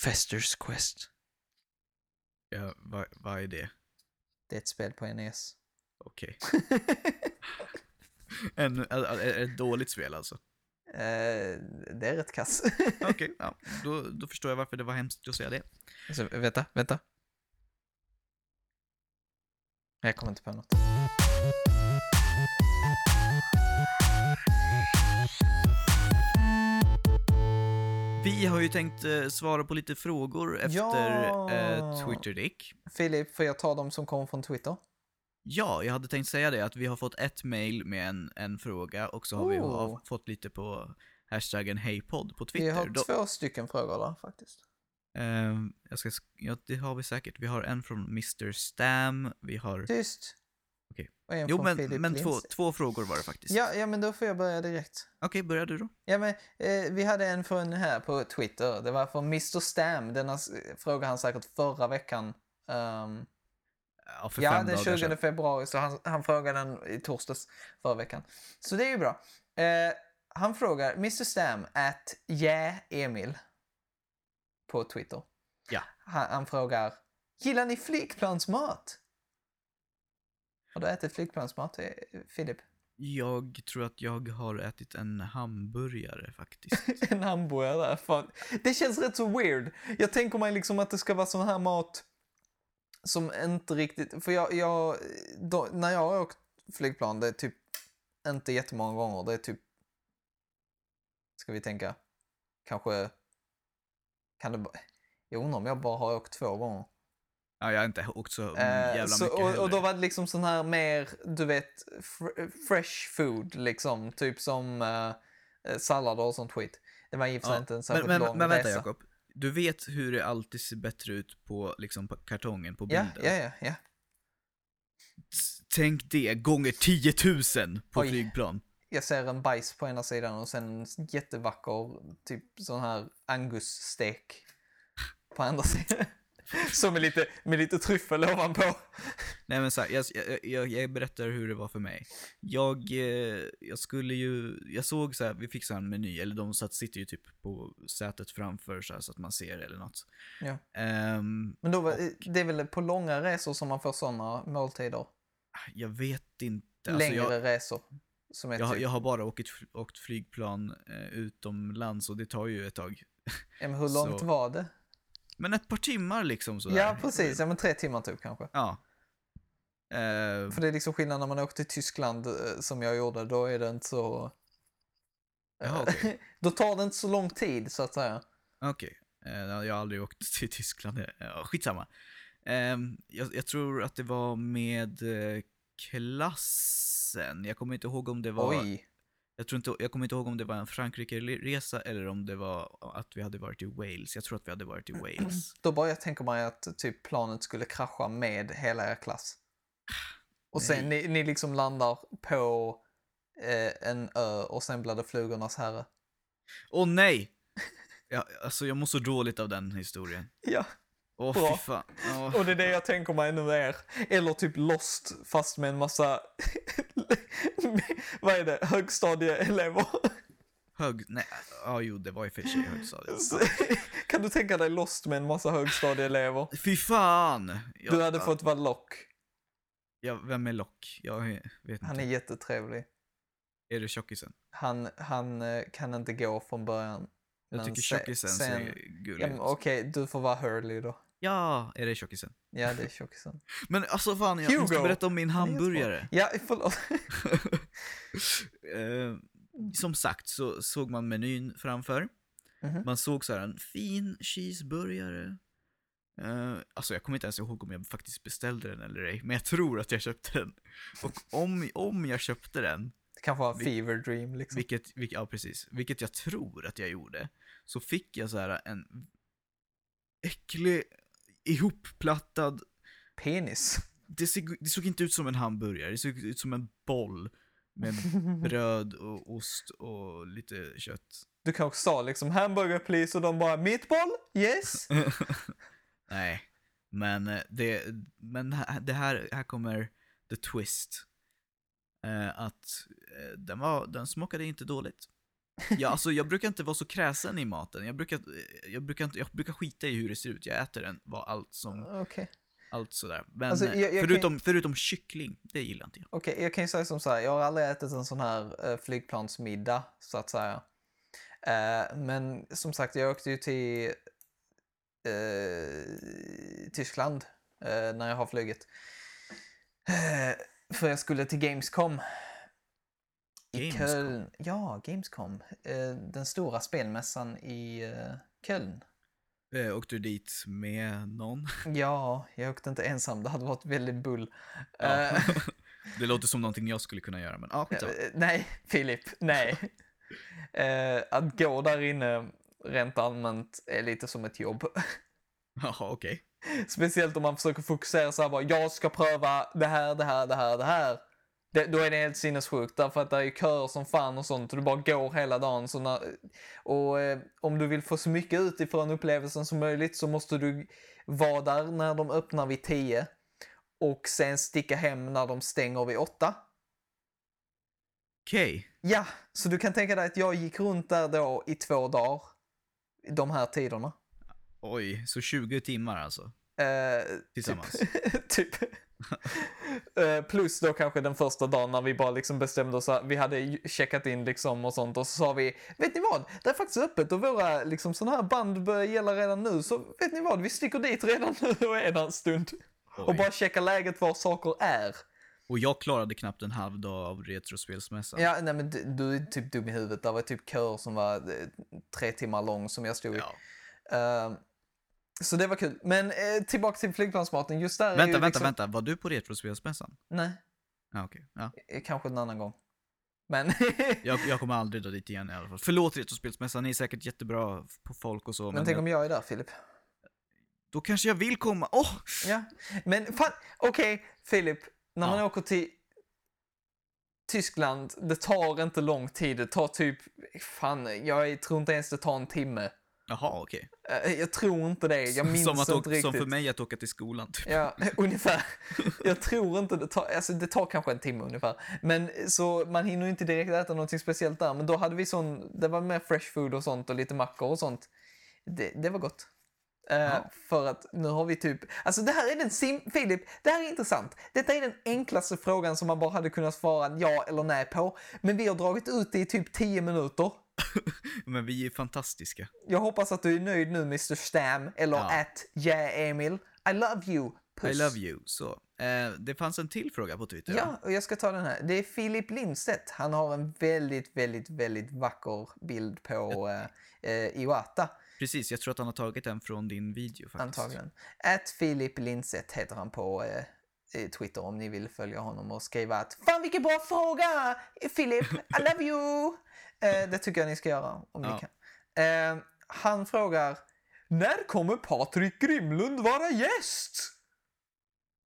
Festers Quest. ja, vad, vad är det? Det är ett spel på NES. Okej. *laughs* *laughs* En, är är ett dåligt spel alltså? Eh, det är rätt kass. Okej, *laughs* ja. Då, då förstår jag varför det var hemskt att säga det. alltså, vänta, vänta. Jag kommer inte på något. Vi har ju tänkt eh, svara på lite frågor efter Ja. eh, Twitter-dick. Filip, får jag ta dem som kommer från Twitter? Ja, jag hade tänkt säga det, att vi har fått ett mail med en, en fråga och så har vi Oh. ha, fått lite på hashtaggen hejpodd på Vi Twitter. har Då- två stycken frågor där faktiskt. Ehm, jag ska, sk- ja, det har vi säkert. Vi har en från Mr. Stam, vi har... Tyst. Okej. Och en Jo, från men, Filip men två, två frågor var det faktiskt. Ja, ja, men då får jag börja direkt. Okej, börja du då. Ja, men eh, vi hade en från här på Twitter. Det var från Mr. Stam. Denna s- frågade han säkert förra veckan. Ehm, Ja, för ja, fem den dagar 20 sedan. februari, så han, han frågade den i torsdags förra veckan. Så det är ju bra. Eh, han frågar Mr. Stam at yeah, Emil på Twitter. Ja. Han, han frågar Gillar ni flygplansmat? Har du ätit flygplansmat, eh, Filip? Jag tror att jag har ätit en hamburgare faktiskt. *laughs* en hamburgare. Fan. Det känns rätt så weird. Jag tänker mig liksom att det ska vara sån här mat som inte riktigt... För jag, jag då, när jag har åkt flygplan, det är typ inte jättemånga gånger. Det är typ... Ska vi tänka? Kanske... Kan det. Jag undrar om jag bara har åkt två gånger. Ja, jag har inte åkt så Eh, jävla så, mycket och, heller. och då var det liksom sån här mer, du vet, fr- fresh food liksom. Typ som eh, sallader och sånt skit. Det var i och för sig Ja, inte en men, särskilt men, lång men vänta resa. Jakob. Du vet hur det alltid ser bättre ut på, liksom, på kartongen, på Ja, bilden? ja, ja, ja. S- Tänk det, gånger 10 000 på Oj. flygplan. Jag ser en bajs på ena sidan och sen en jättevacker typ sån här angusstek på andra *laughs* sidan. *laughs* Så med lite, med lite tryffel ovanpå. Nej men så här, jag, jag, jag, berättar hur det var för mig. Jag, eh, jag skulle ju, jag såg så här, vi fick så en meny, eller de satt, sitter ju typ på sätet framför så, här, så att man ser eller något. Ja. Ehm, Men då, var- det är väl på långa resor som man får såna måltider? jag vet inte. Alltså, Längre jag, resor. Jag, typ, jag har bara åkt, åkt flygplan eh, utomlands och det tar ju ett tag. ja, men hur långt så- var det? Men ett par timmar liksom sådär. Ja, precis. Ja, men tre timmar typ kanske. Ja. Eh, För det är liksom skillnad när man åkte till Tyskland eh, som jag gjorde, då är det inte så... Jaha, okej. *laughs* då tar det inte så lång tid så att säga. Okej, Eh, jag har aldrig åkt till Tyskland. Eh, skitsamma. Ehm, jag, jag tror att det var med eh, klassen. Jag kommer inte ihåg om det var... Oj. Jag, tror inte, jag kommer inte ihåg om det var en Frankrike-resa eller om det var att vi hade varit i Wales. Jag tror att vi hade varit i Wales. Då bara jag tänker mig att typ planet skulle krascha med hela er klass. Och sen ni, ni liksom landar på eh, en ö och sen blir det flugornas herre. Åh nej! Ja, alltså jag mår så dåligt av den historien. *laughs* Ja, Åh Bra. fy fan. Åh. och det är det jag tänker mig nu mer. Eller typ Lost fast med en massa, *laughs* vad är det, högstadieelever. Hög... Nej, ja jo det var och för sig högstadiet. *laughs* Kan du tänka dig Lost med en massa högstadieelever? Fy fan! Jag, Du hade fått vara Lock. ja, vem är Lock? Jag vet inte. Han är jättetrevlig. Är det tjockisen? Han, han eh, kan inte gå från början. Jag tycker se- tjockisen sen- ser gullig Ja, ut. Okej, du får vara Hurley då. Ja, är det tjockisen? Ja, det är tjockisen. *laughs* Men alltså fan, jag måste Hugo! berätta om min hamburgare. Ja, förlåt. *laughs* Eh, som sagt så såg man menyn framför. Mhm. Man såg så här en fin cheeseburgare. Uh, alltså jag kommer inte ens ihåg om jag faktiskt beställde den eller ej, men jag tror att jag köpte den. Och om, om jag köpte den, Det kanske var fever dream liksom. vilket, vilket, ja precis, vilket jag tror att jag gjorde, så fick jag så här en äcklig, ihopplattad, Penis. det, såg- det såg inte ut som en hamburgare, det såg ut som en boll med *laughs* bröd och ost och lite kött. Du kanske sa liksom hamburger please och de bara meatball? Yes. *laughs* Nej, men eh, det, men det här, här kommer the twist. Eh, att eh, den, var, den smakade inte dåligt. Ja, alltså jag brukar inte vara så kräsen i maten. Jag brukar, eh, jag brukar, inte, jag brukar skita i hur det ser ut. Jag äter den, vad allt som, Okej. allt sådär. Men Alltså, eh, jag- jag kan- förutom, förutom kyckling, det gillar inte jag. Okej, jag kan ju säga som så här. Jag har aldrig ätit en sån här eh, flygplansmiddag, så att säga. Eh, men som sagt, jag åkte ju till eh, Tyskland när jag har flugit. För jag skulle till Gamescom. I Gamescom? Köln. Ja, Gamescom. Eh, den stora spelmässan i eh, Köln. Eh, åkte du dit med någon? *laughs* Ja, jag åkte inte ensam. Det hade varit väldigt bull. Ja. *laughs* Det låter som någonting jag skulle kunna göra, men ja. Eh, Nej, Filip, nej. *laughs* Att gå där inne rent allmänt är lite som ett jobb. Jaha, okej. Speciellt om man försöker fokusera så här bara, jag ska pröva det här, det här, det här, det här. Det, då är det helt sinnessjukt därför att det är köer som fan och sånt och du bara går hela dagen. Så när, och eh, om du vill få så mycket utifrån upplevelsen som möjligt så måste du vara där när de öppnar vid 10 och sen sticka hem när de stänger vid 8. Okej. Ja, så du kan tänka dig att jag gick runt där då i två dagar. De här tiderna. Oj, så 20 timmar alltså? Eh, Tillsammans? *laughs* Typ. typ. Eh, plus då kanske den första dagen när vi bara liksom bestämde oss, vi hade checkat in liksom och sånt och så sa vi, vet ni vad, det är faktiskt öppet och våra liksom sådana här band börjar gälla redan nu så vet ni vad, vi sticker dit redan nu och är där en stund. Och Oj. bara checkar läget var saker är. Och jag klarade knappt en halv dag av Retrospelsmässan. Ja, nej men du, du är typ dum i huvudet. Det var typ kör som var eh, tre timmar lång som jag stod i. Ja. Eh, så det var kul. Men eh, tillbaka till flygplansmaten. Just där är Vänta, vänta, liksom... vänta. Var du på Retrospelsmässan? Nej, Ja, okej. Ja. eh, kanske en annan gång. Men, *laughs* Jag, jag kommer aldrig dra dit igen i alla fall. Förlåt Retrospelsmässan, ni är säkert jättebra på folk och så, men, men tänk jag, om jag är där, Filip. då kanske jag vill komma. Åh! Ja, men fan, okej, Filip. När man Ja. åker till Tyskland, det tar inte lång tid. Det tar typ, fan, jag tror inte ens det tar en timme. Jaha, okej. Eh, Jag tror inte det. Jag minns Som, att inte åka, riktigt. som för mig att åka till skolan, typ. Ja, *laughs* *laughs* ungefär. Jag tror inte det tar, alltså det tar kanske en timme ungefär. Men så man hinner inte direkt äta någonting speciellt där. Men då hade vi sån, det var med fresh food och sånt och lite mackor och sånt. Det, det var gott. Ja. För att nu har vi typ, alltså det här är den sim, Filip, det här är intressant. Detta är den enklaste frågan som man bara hade kunnat svara ja eller nej på. Men vi har dragit ut det i typ 10 minuter. *laughs* Men vi är fantastiska. Jag hoppas att du är nöjd nu Mr. Stam eller Ja. at yeah, Emil. I love you. Puss. I love you. Så. Eh, det fanns en till fråga på Twitter. Ja, och jag ska ta den här. Det är Filip Lindstedt. Han har en väldigt, väldigt, väldigt vacker bild på eh, eh, Iwata, Precis, jag tror att han har tagit den från din video faktiskt. antagligen. At Filip Lindstedt heter han på eh, eh, Twitter om ni vill följa honom och skriva att Fan vilken bra fråga! Filip, I love you! *laughs* Eh, det tycker jag ni ska göra om Ja. ni kan. Eh, han frågar När kommer Patrik Grimlund vara gäst?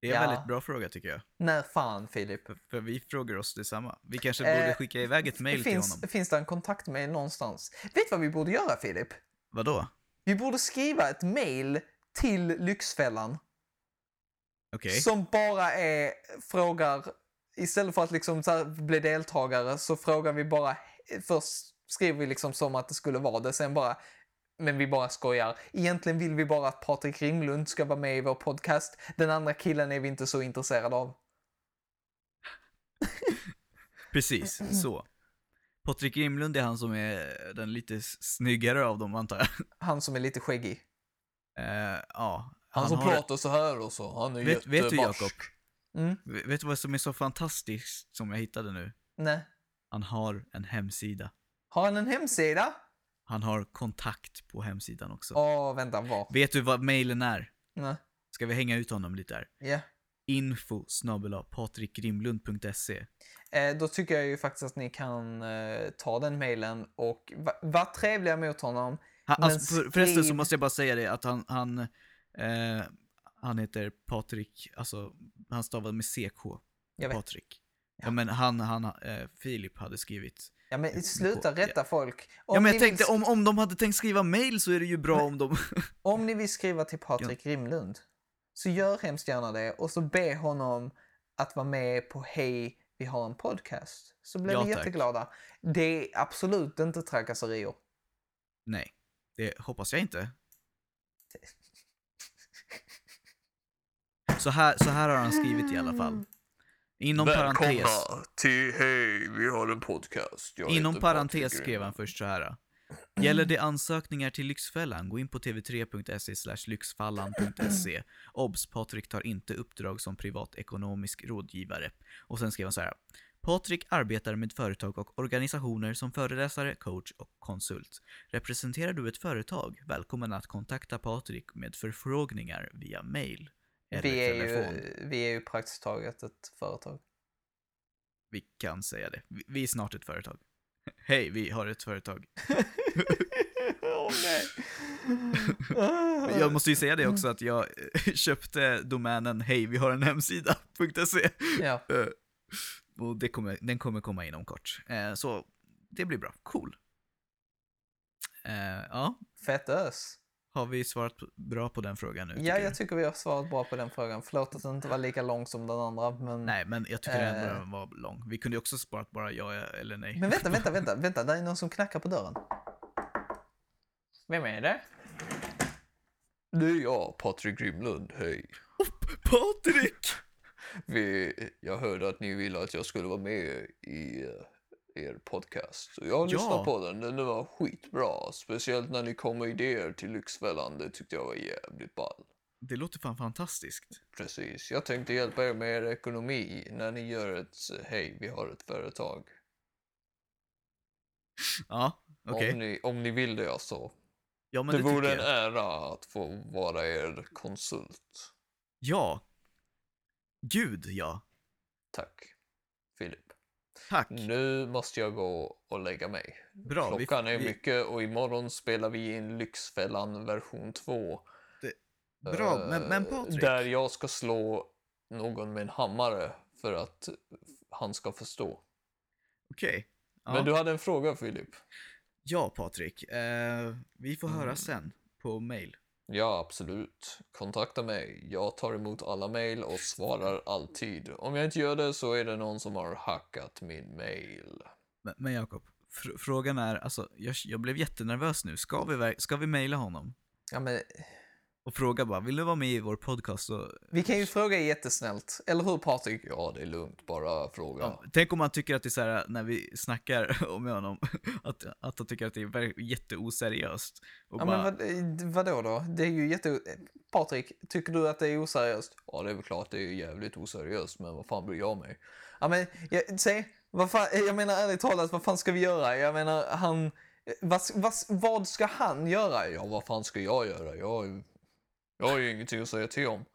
Det är en Ja. väldigt bra fråga tycker jag. När fan Filip? För, för vi frågar oss detsamma. Vi kanske Eh, borde skicka iväg ett mail till finns, honom. finns det en kontaktmail någonstans? Vet du vad vi borde göra Filip? Vadå? Vi borde skriva ett mail till Lyxfällan Okej. som bara är frågar, istället för att liksom så bli deltagare så frågar vi bara, först skriver vi liksom som att det skulle vara det, sen bara, men vi bara skojar. Egentligen vill vi bara att Patrik Rimlund ska vara med i vår podcast. Den andra killen är vi inte så intresserade av. *laughs* Precis, så. Patrik Grimlund är han som är den lite snyggare av dem antar jag. *laughs* Han som är lite skäggig. Eh, ja. Han, som har- pratar så här och så, han är Vet- vet du. Jakob? Mm, Vet du vad som är så fantastiskt som jag hittade nu? nej. Han har en hemsida. Har han en hemsida? Han har kontakt på hemsidan också. Åh, vänta, var? Vet du vad mailen är? Nej. Ska vi hänga ut honom lite där? Ja. Info snabel-a patrikgrimlund.se Eh, då tycker jag ju faktiskt att ni kan eh, ta den mailen och va- vara trevliga mot honom. Han, alltså, för, förresten så måste jag bara säga det att han, han, eh, han heter Patrik, alltså han stavar med CK. Jag vet. Patrik. Ja. men han, han, eh, Filip hade skrivit. Ja, men sluta rätta folk. Om ja men jag tänkte om, om de hade tänkt skriva mail så är det ju bra om de... *laughs* Om ni vill skriva till Patrik Rimlund så gör hemskt gärna det och så be honom att vara med på Hej, vi har en podcast. Så blir Ja, vi tack. jätteglada. Det är absolut inte trakasserier. Nej, det hoppas jag inte. *laughs* Så här, så här har han skrivit i alla fall. Inom parentes, Välkomna till Hej, vi har en podcast. Jag inom parentes Patrik skrev han först så här. Gäller det ansökningar till Lyxfällan, gå in på tv3.se slash lyxfallan.se. Obs! Patrik tar inte uppdrag som privatekonomisk rådgivare. Och sen skrev han så här. Patrik arbetar med företag och organisationer som föreläsare, coach och konsult. Representerar du ett företag? Välkommen att kontakta Patrik med förfrågningar via mail eller Vi är, telefon. ju, vi är ju praktiskt taget ett företag. Vi kan säga det. Vi, vi är snart ett företag. *laughs* Hej, vi har ett företag. *laughs* Åh nej. *laughs* Jag måste ju säga det också att jag köpte domänen hej vi har en hemsida.se. Ja. Eh, Och det kommer, den kommer komma inom kort. Eh, Så det blir bra. Cool. Eh, Ja, Fett ös. Har vi svarat bra på den frågan nu? Ja, tycker jag du? tycker vi har svarat bra på den frågan. Förlåt att den inte var lika lång som den andra, men... Nej, men jag tycker ändå Eh. den var lång. Vi kunde ju också sparat bara ja eller nej. Men vänta, vänta, *laughs* vänta, vänta. Det är någon som knackar på dörren. Vem är det? Det är jag, Patrik Grimlund. Hej. Patrik! *laughs* Vi, jag hörde att ni ville att jag skulle vara med i eh, er podcast. Så jag har Ja. lyssnat på den. Den var skitbra. Speciellt när ni kom med idéer till Lyxfällan. Det tyckte jag var jävligt ball. Det låter fan fantastiskt. Precis. Jag tänkte hjälpa er med er ekonomi när ni gör ett hej, vi har ett företag. Ja, okej. Om, ni, om ni vill det alltså. Ja, men det det, vore en jag. ära att få vara er konsult. Ja. Gud, ja. Tack. Tack. Nu måste jag gå och lägga mig. Bra. vi- Klockan är vi- mycket och imorgon spelar vi in Lyxfällan version 2. Bra, men, men Eh, Patrik. Där jag ska slå någon med en hammare för att han ska förstå. Okej. Ja. Men du hade en fråga Filip? ja, Patrik. Eh, vi får höra Mm. sen på mail. Ja, absolut. Kontakta mig. Jag tar emot alla mejl och svarar alltid. Om jag inte gör det så är det någon som har hackat min mail. Men, men Jakob, fr- frågan är, alltså, jag, jag blev jättenervös nu. Ska vi, ska vi mejla honom? Ja, men Och fråga bara, vill du vara med i vår podcast? Och, vi kan ju fråga jättesnällt. Eller hur Patrik? Ja, det är lugnt. Bara fråga. ja, tänk om han tycker att det är så här när vi snackar *laughs* om honom, att, att han tycker att det är jätteoseriöst. Och Ja, bara, men vad, vadå då? Det är ju jätte... Patrik, tycker du att det är oseriöst? Ja, det är väl klart det är jävligt oseriöst, men vad fan bryr jag mig? Ja, men jag, säg, vad fan, jag menar ärligt talat, vad fan ska vi göra? Jag menar, han... Vad, vad, vad ska han göra? Ja, vad fan ska jag göra? Jag, jag har ju ingenting att säga till om.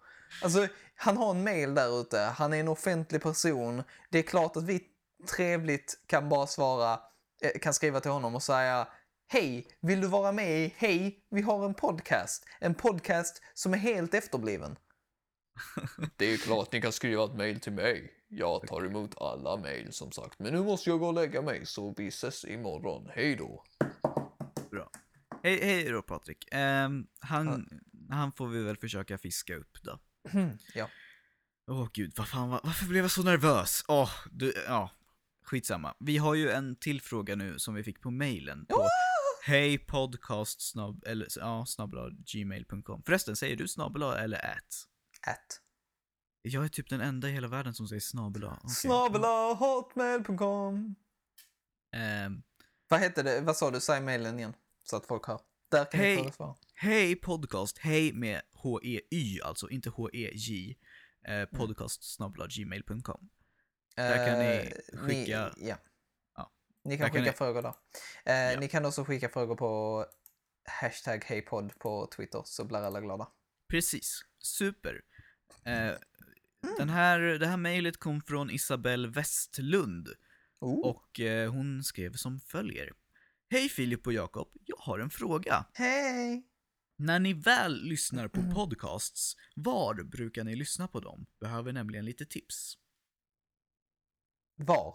Alltså, han har en mail där ute. Han är en offentlig person. Det är klart att vi trevligt kan bara svara, eh, kan skriva till honom och säga Hej, vill du vara med i Hej, vi har en podcast. En podcast som är helt efterbliven. *laughs* Det är ju klart ni kan skriva ett mail till mig. Jag tar emot alla mail som sagt. Men nu måste jag gå och lägga mig så vi ses imorgon. Hej då. Bra. Hej, hej då Patrik. Ehm, han, han får vi väl försöka fiska upp då. ja. Åh gud, vad fan, var- varför blev jag så nervös? Åh, du, ja, skitsamma. Vi har ju en till fråga nu som vi fick på mailen. På hej podcast snabb, eller ja, snabbla gmail.com. Förresten, säger du snabbla eller ät? At. Jag är typ den enda i hela världen som säger snabbla. Okej. Snabela hotmail.com. Ehm, Vad hette det? Vad sa du? Säg mailen igen. Så att folk hör. Där kan Hej. ni få svara. Hej podcast, hej med H-E-Y, alltså inte H-E-J. Eh, podcast snabbla gmail.com. Där kan ni Eh, skicka- Ni, ja. Ja. Ni Där kan kan skicka ni- frågor där. Eh, Ja. Ni kan också skicka frågor på hashtag hejpodd på Twitter så blir alla glada. Precis. Super. Mm. Eh, den här, det här mejlet kom från Isabelle Westlund Oh. och eh, hon skrev som följer. Hej Filip och Jakob, jag har en fråga. Hej! När ni väl lyssnar på podcasts, var brukar ni lyssna på dem? Behöver nämligen lite tips. Var?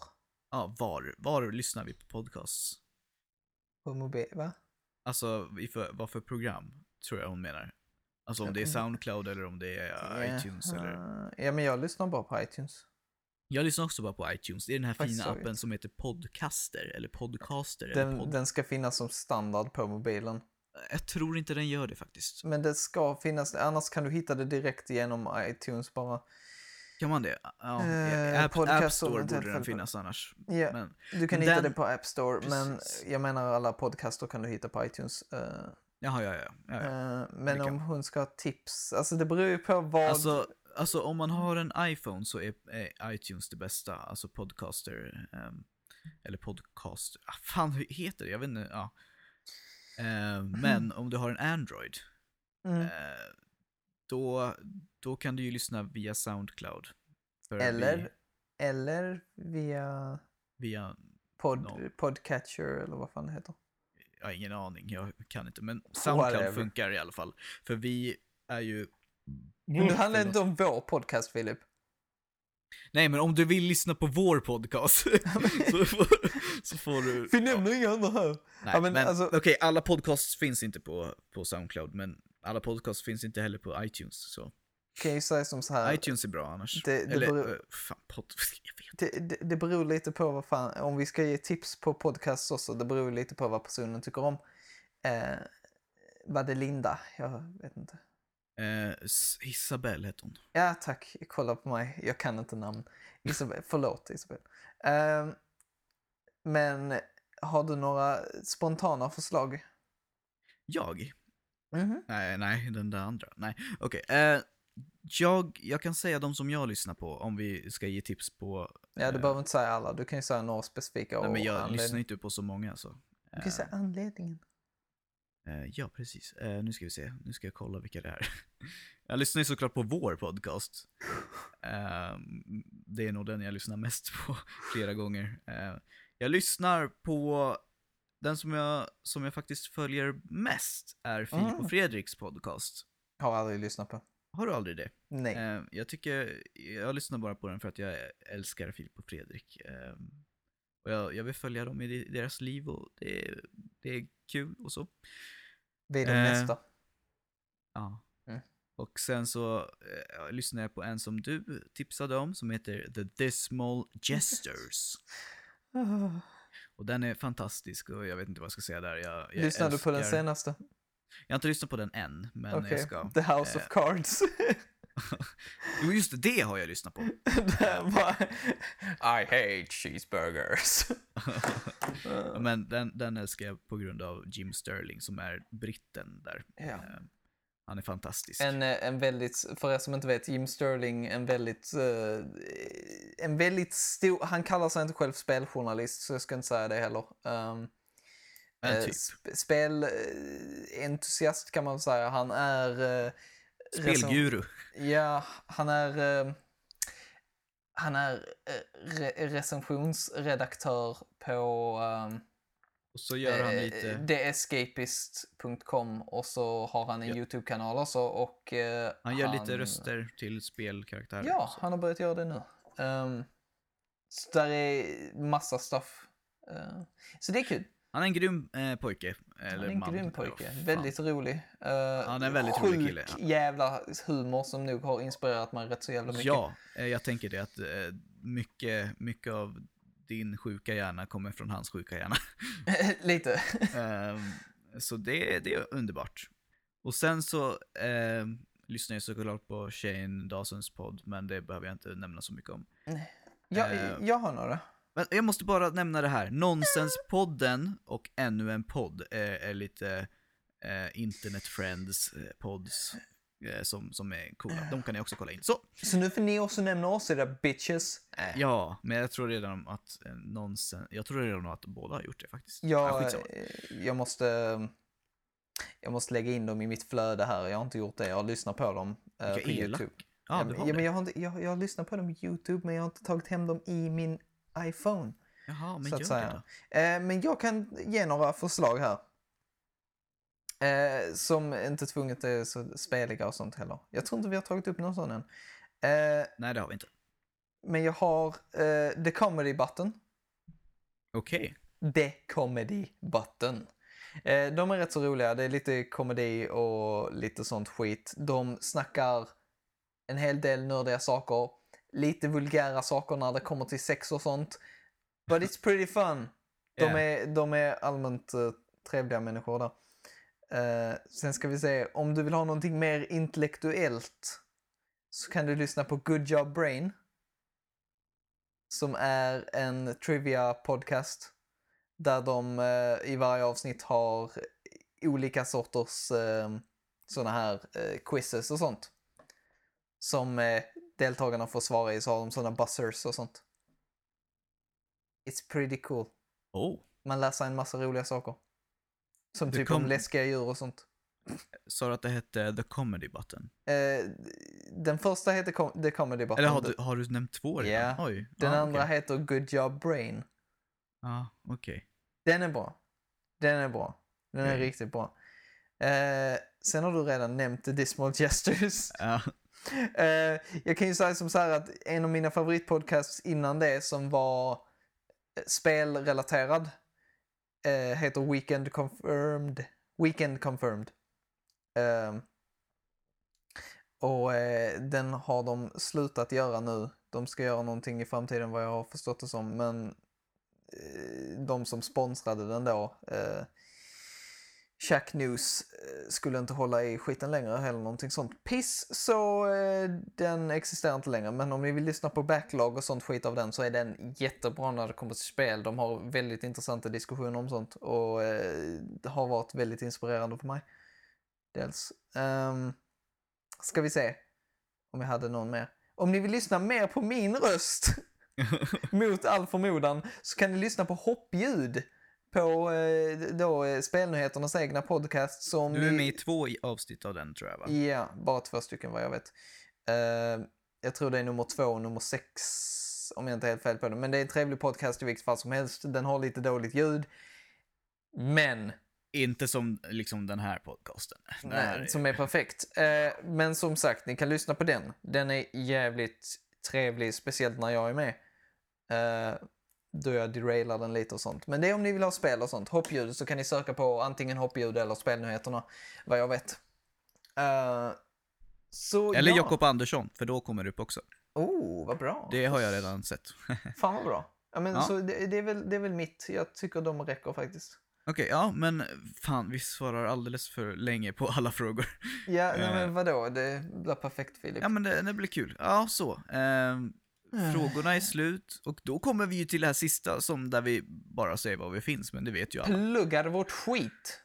Ja, var, var lyssnar vi på podcasts? På mobil, va? Alltså, i för, vad för program, tror jag hon menar. Alltså om det är Soundcloud eller om det är uh, iTunes eller... Ja, men jag lyssnar bara på iTunes. Jag lyssnar också bara på iTunes. Det är den här Faktiskt fina appen som heter Podcaster, eller Podcaster, eller Den, pod... den ska finnas som standard på mobilen. Jag tror inte den gör det faktiskt. Men det ska finnas, annars kan du hitta det direkt genom iTunes bara. Kan man det? Ja, Eh, App, podcast App Store borde den finnas annars. Ja, Men, du kan den- hitta det på App Store, men Precis. jag menar alla podcaster kan du hitta på iTunes. Eh, jaha, ja, ja. ja, ja. eh, men om hon ska ha tips, alltså det beror ju på vad... Alltså, alltså om man har en iPhone så är, är iTunes det bästa. Alltså Podcaster. ehm, eller Podcaster. Ah, fan, hur heter det? Jag vet inte. Ja. Ehm, men om du har en Android, mm. eh, då, då kan du ju lyssna via Soundcloud. Eller, Vi, eller via via, pod, No. Podcatcher eller vad fan det heter. jag har ingen aning, jag kan inte. Men Soundcloud Whatever. funkar i alla fall. För vi är ju... Men det handlar inte om vår podcast, Filip. Nej, men om du vill lyssna på vår podcast *laughs* så, får, så får du... Vi nämner inga andra här. Nej, Ja, men men, alltså- okej, alla podcasts finns inte på, på Soundcloud, men alla podcasts finns inte heller på iTunes, så Kan jag ju säga som så här. iTunes är bra annars. Det- det Eller, beror- eh, fan, pod... *laughs* Jag vet Det, det, det beror lite på vad fan, om vi ska ge tips på podcast också, det beror lite på vad personen tycker om. Eh, var det Linda? Jag vet inte. Eh, Isabelle heter hon. Ja, tack. Kolla på mig. Jag kan inte namn. Isabel. Förlåt, Isabel. Eh, men har du några spontana förslag? Jag? Mhm. Nej, nej, den där andra. Nej, okej. Eh, jag, jag kan säga de som jag lyssnar på, om vi ska ge tips på... Ja, du eh, behöver inte säga alla. Du kan ju säga några specifika. Nej, men jag lyssnar inte på så många så. Du kan ju säga anledningen. Eh, ja, precis. Eh, nu ska vi se. Nu ska jag kolla vilka det är. *laughs* jag lyssnar ju såklart på vår podcast. Eh, det är nog den jag lyssnar mest *laughs* på flera gånger. Eh, jag lyssnar på den som jag, som jag faktiskt följer mest är Filip Mm. och Fredriks podcast. Har aldrig lyssnat på. Har du aldrig det? Nej. Eh, jag tycker, jag lyssnar bara på den för att jag älskar Filip och Fredrik. Eh, och jag, jag vill följa dem i deras liv och det, det är kul och så. Vidare eh, nästa. Ja. Mm. Och sen så eh, lyssnade jag på en som du tipsade om som heter The Dismal. Ah. *laughs* Och den är fantastisk och jag vet inte vad jag ska säga där. Jag, jag Lyssnade du på den senaste? Jag har inte lyssnat på den än, men Okej. jag ska. The House eh, of Cards. *laughs* *laughs* Jo, just det, det har jag lyssnat på. *laughs* Det var- I hate cheeseburgers. Ja, *laughs* Men den, den älskar jag på grund av Jim Sterling som är britten där. Ja. Eh, Han är fantastisk. En, eh, en väldigt, för er som inte vet, Jim Sterling, en väldigt, eh, en väldigt stor, han kallar sig inte själv speljournalist så jag ska inte säga det heller. Um, typ. sp- Spelentusiast kan man säga. Han är, Spelguru. Ja, han är... Eh, han är eh, re recensionsredaktör på eh, Och så gör han eh, lite... theescapist.com och så har han en Ja. YouTube-kanal också och... eh, Han gör lite röster till spelkaraktärer. Ja, och så. han har börjat göra det nu. Um, så där är massa stuff. Eh, så det är kul. Han är en grym eh, pojke. Eller Han är en man. grym pojke. fan. Väldigt rolig. Uh, Han är en väldigt rolig kille, ja. jävla humor som nog har inspirerat mig rätt så jävla mycket. Ja, eh, jag tänker det att eh, mycket, mycket av din sjuka hjärna kommer från hans sjuka hjärna. *laughs* Lite. *laughs* Ehm, så det, det är underbart. Och sen så ehm, lyssnar jag såklart på Shane Dawsons podd, men det behöver jag inte nämna så mycket om. Jag, Eh. jag har några. Men jag måste bara nämna det här. Nonsenspodden och ännu en podd är, är lite eh, internet friends eh, pods eh, som, som är coola. De kan ni också kolla in. Så, Så nu får ni också nämna oss era bitches. Äh. ja, men jag tror redan att eh, nonsens, jag tror redan att båda har gjort det faktiskt. Ja, Jag, skitsamma. eh, jag måste... Jag måste lägga in dem i mitt flöde här. Jag har inte gjort det. Jag har lyssnat på dem eh, Vilka på elak. YouTube. Ja, Ja, du men, har ja, det. men jag, har inte, jag, jag har lyssnat på dem på YouTube, men jag har inte tagit hem dem i min iPhone. Jaha, men så att säga. Eh, men jag kan ge några förslag här. Eh, som inte tvunget är så speliga och sånt heller. Jag tror inte vi har tagit upp någon sån än. Eh, Nej, det har vi inte. men jag har eh, The Comedy Button. Okej. The Comedy Button. De är rätt så roliga. Det är lite komedi och lite sånt skit. De snackar en hel del nördiga saker. Lite vulgära saker när det kommer till sex och sånt. But it's pretty fun. De, Yeah. är, de är allmänt eh, trevliga människor där. Eh, sen ska vi se, om du vill ha någonting mer intellektuellt så kan du lyssna på Good Job Brain. Som är en trivia podcast. Där de eh, i varje avsnitt har olika sorters eh, såna här eh, quizzes och sånt. Som eh, deltagarna får svara i, så har de såna buzzers och sånt. It's pretty cool. Oh, Man lär sig en massa roliga saker. Som Det typ om läskiga djur och sånt. sa du att det hette The Comedy Button? Eh, den första heter Com- The Comedy Button. Eller har du, har du nämnt två redan? Ja. Oj. Den ja, andra okej. heter Good Job Brain. Ja, okej. Den är bra. Den är bra. Den är Okej. riktigt bra. Eh, sen har du redan nämnt The Dismal Gestures. Ja. Eh, jag kan ju säga som så här att en av mina favoritpodcasts innan det som var eh, spelrelaterad eh, heter Weekend Confirmed. Weekend Confirmed. Ehm, och den har de slutat göra nu. De ska göra någonting i framtiden vad jag har förstått det som. Men de som sponsrade den då, Shack News, eh, skulle inte hålla i skiten längre eller någonting sånt piss. Så eh, den existerar inte längre. Men om ni vill lyssna på backlog och sånt skit av den så är den jättebra när det kommer till spel. De har väldigt intressanta diskussioner om sånt och eh, det har varit väldigt inspirerande för mig. Dels. Um, ska vi se om jag hade någon mer. Om ni vill lyssna mer på min röst *laughs* mot all förmodan så kan ni lyssna på hoppljud på eh, då, eh, spelnyheternas egna podcast som Du är med i två i- avsnitt av den tror jag va? Ja, bara två stycken vad jag vet. Eh, jag tror det är nummer två och nummer sex om jag inte är helt fel på det. Men det är en trevlig podcast i vilket fall som helst. Den har lite dåligt ljud. Men Inte som liksom den här podcasten. Den här Nej, som är perfekt. Men som sagt, ni kan lyssna på den. Den är jävligt trevlig, speciellt när jag är med. Då jag derailar den lite och sånt. Men det är om ni vill ha spel och sånt. Hoppljud så kan ni söka på antingen hoppljud eller spelnyheterna, vad jag vet. Eh, så Eller ja. Jakob Andersson, för då kommer det upp också. Oh, vad bra. Det har jag redan sett. *laughs* Fan vad bra. Ja, men Ja. Så det, det, är väl, det är väl mitt. Jag tycker de räcker faktiskt. Okej, ja men fan vi svarar alldeles för länge på alla frågor. Ja, nej, *laughs* Eh. men vadå? Det blir perfekt Filip. Ja men det, det blir kul. Ja, så. Ehm, frågorna är slut och då kommer vi ju till det här sista som där vi bara säger var vi finns, men det vet ju alla. Pluggar vårt skit.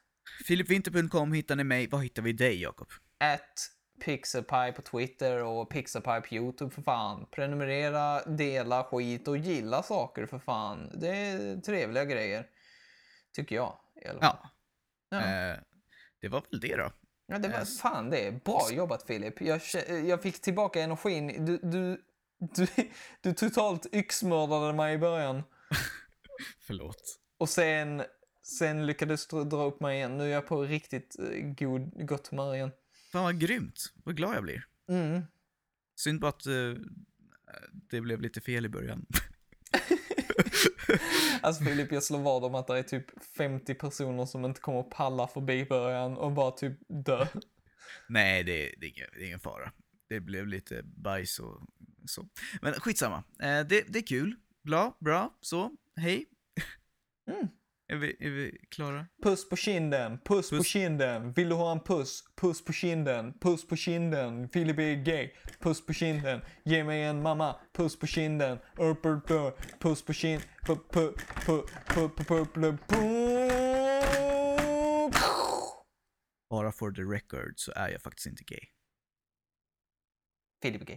Filipvinter.com hittar ni mig. Var hittar vi dig Jakob? At Pixelpie på Twitter och Pixelpie på YouTube för fan. Prenumerera, dela skit och gilla saker för fan. Det är trevliga grejer. Tycker jag i alla fall. Ja. Ja. Eh, det var väl det då. Ja, det var, Eh, fan, det är bra jobbat Filip. Jag, jag fick tillbaka energin. Du, du, du, du totalt yxmördade mig i början. *laughs* Förlåt. Och sen, sen lyckades du dra upp mig igen. Nu är jag på riktigt eh, god, gott humör igen. Fan vad grymt. Vad glad jag blir. Mm. Synd bara att eh, det blev lite fel i början. *laughs* Alltså Filip, jag slår vad om att det är typ 50 personer som inte kommer att palla förbi början och bara typ dö. Nej, det, det, är ingen, det är ingen fara. Det blev lite bajs och så. Men skitsamma. Det, det är kul. Bla, bra, så. Hej. Mm. Är, vi, är vi klara? Puss på kinden, puss, puss, på kinden. Vill du ha en puss? Puss på kinden, puss på kinden. Filip är gay, puss på kinden. Ge mig en mamma, puss på kinden. Puss på kinden. Bara for the record så är jag faktiskt inte gay. フィリップ・